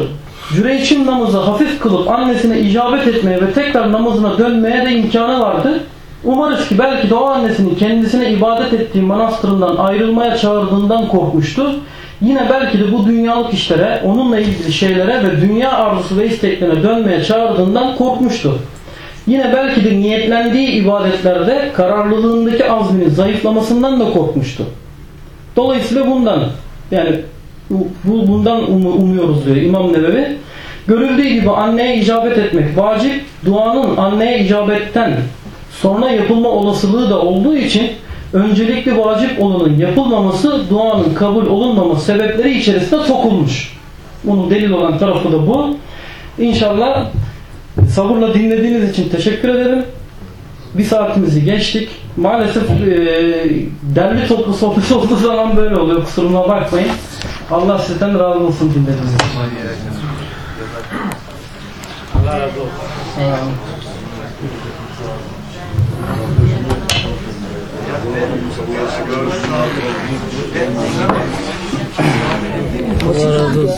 Cüreyç'in namazı hafif kılıp annesine icabet etmeye ve tekrar namazına dönmeye de imkanı vardı. Umarız ki belki de o annesinin kendisine ibadet ettiği manastırından ayrılmaya çağırdığından korkmuştu. Yine belki de bu dünyalık işlere, onunla ilgili şeylere ve dünya arzusu ve isteklerine dönmeye çağırdığından korkmuştu. Yine belki de niyetlendiği ibadetlerde kararlılığındaki azminin zayıflamasından da korkmuştu. Dolayısıyla bundan yani bu, bu- bundan umu- umuyoruz diyor İmam Nevevi. Görüldüğü gibi anneye icabet etmek vacip, duanın anneye icabetten sonra yapılma olasılığı da olduğu için öncelikli vacip olanın yapılmaması duanın kabul olunmaması sebepleri içerisinde sokulmuş. Bunun delil olan tarafı da bu. İnşallah sabırla dinlediğiniz için teşekkür ederim. Bir saatimizi geçtik. Maalesef e, derli toplu sohbet olduğu zaman böyle oluyor. Kusuruma bakmayın. Allah sizden razı olsun dinlediğiniz için. Allah razı olsun. Allah razı olsun.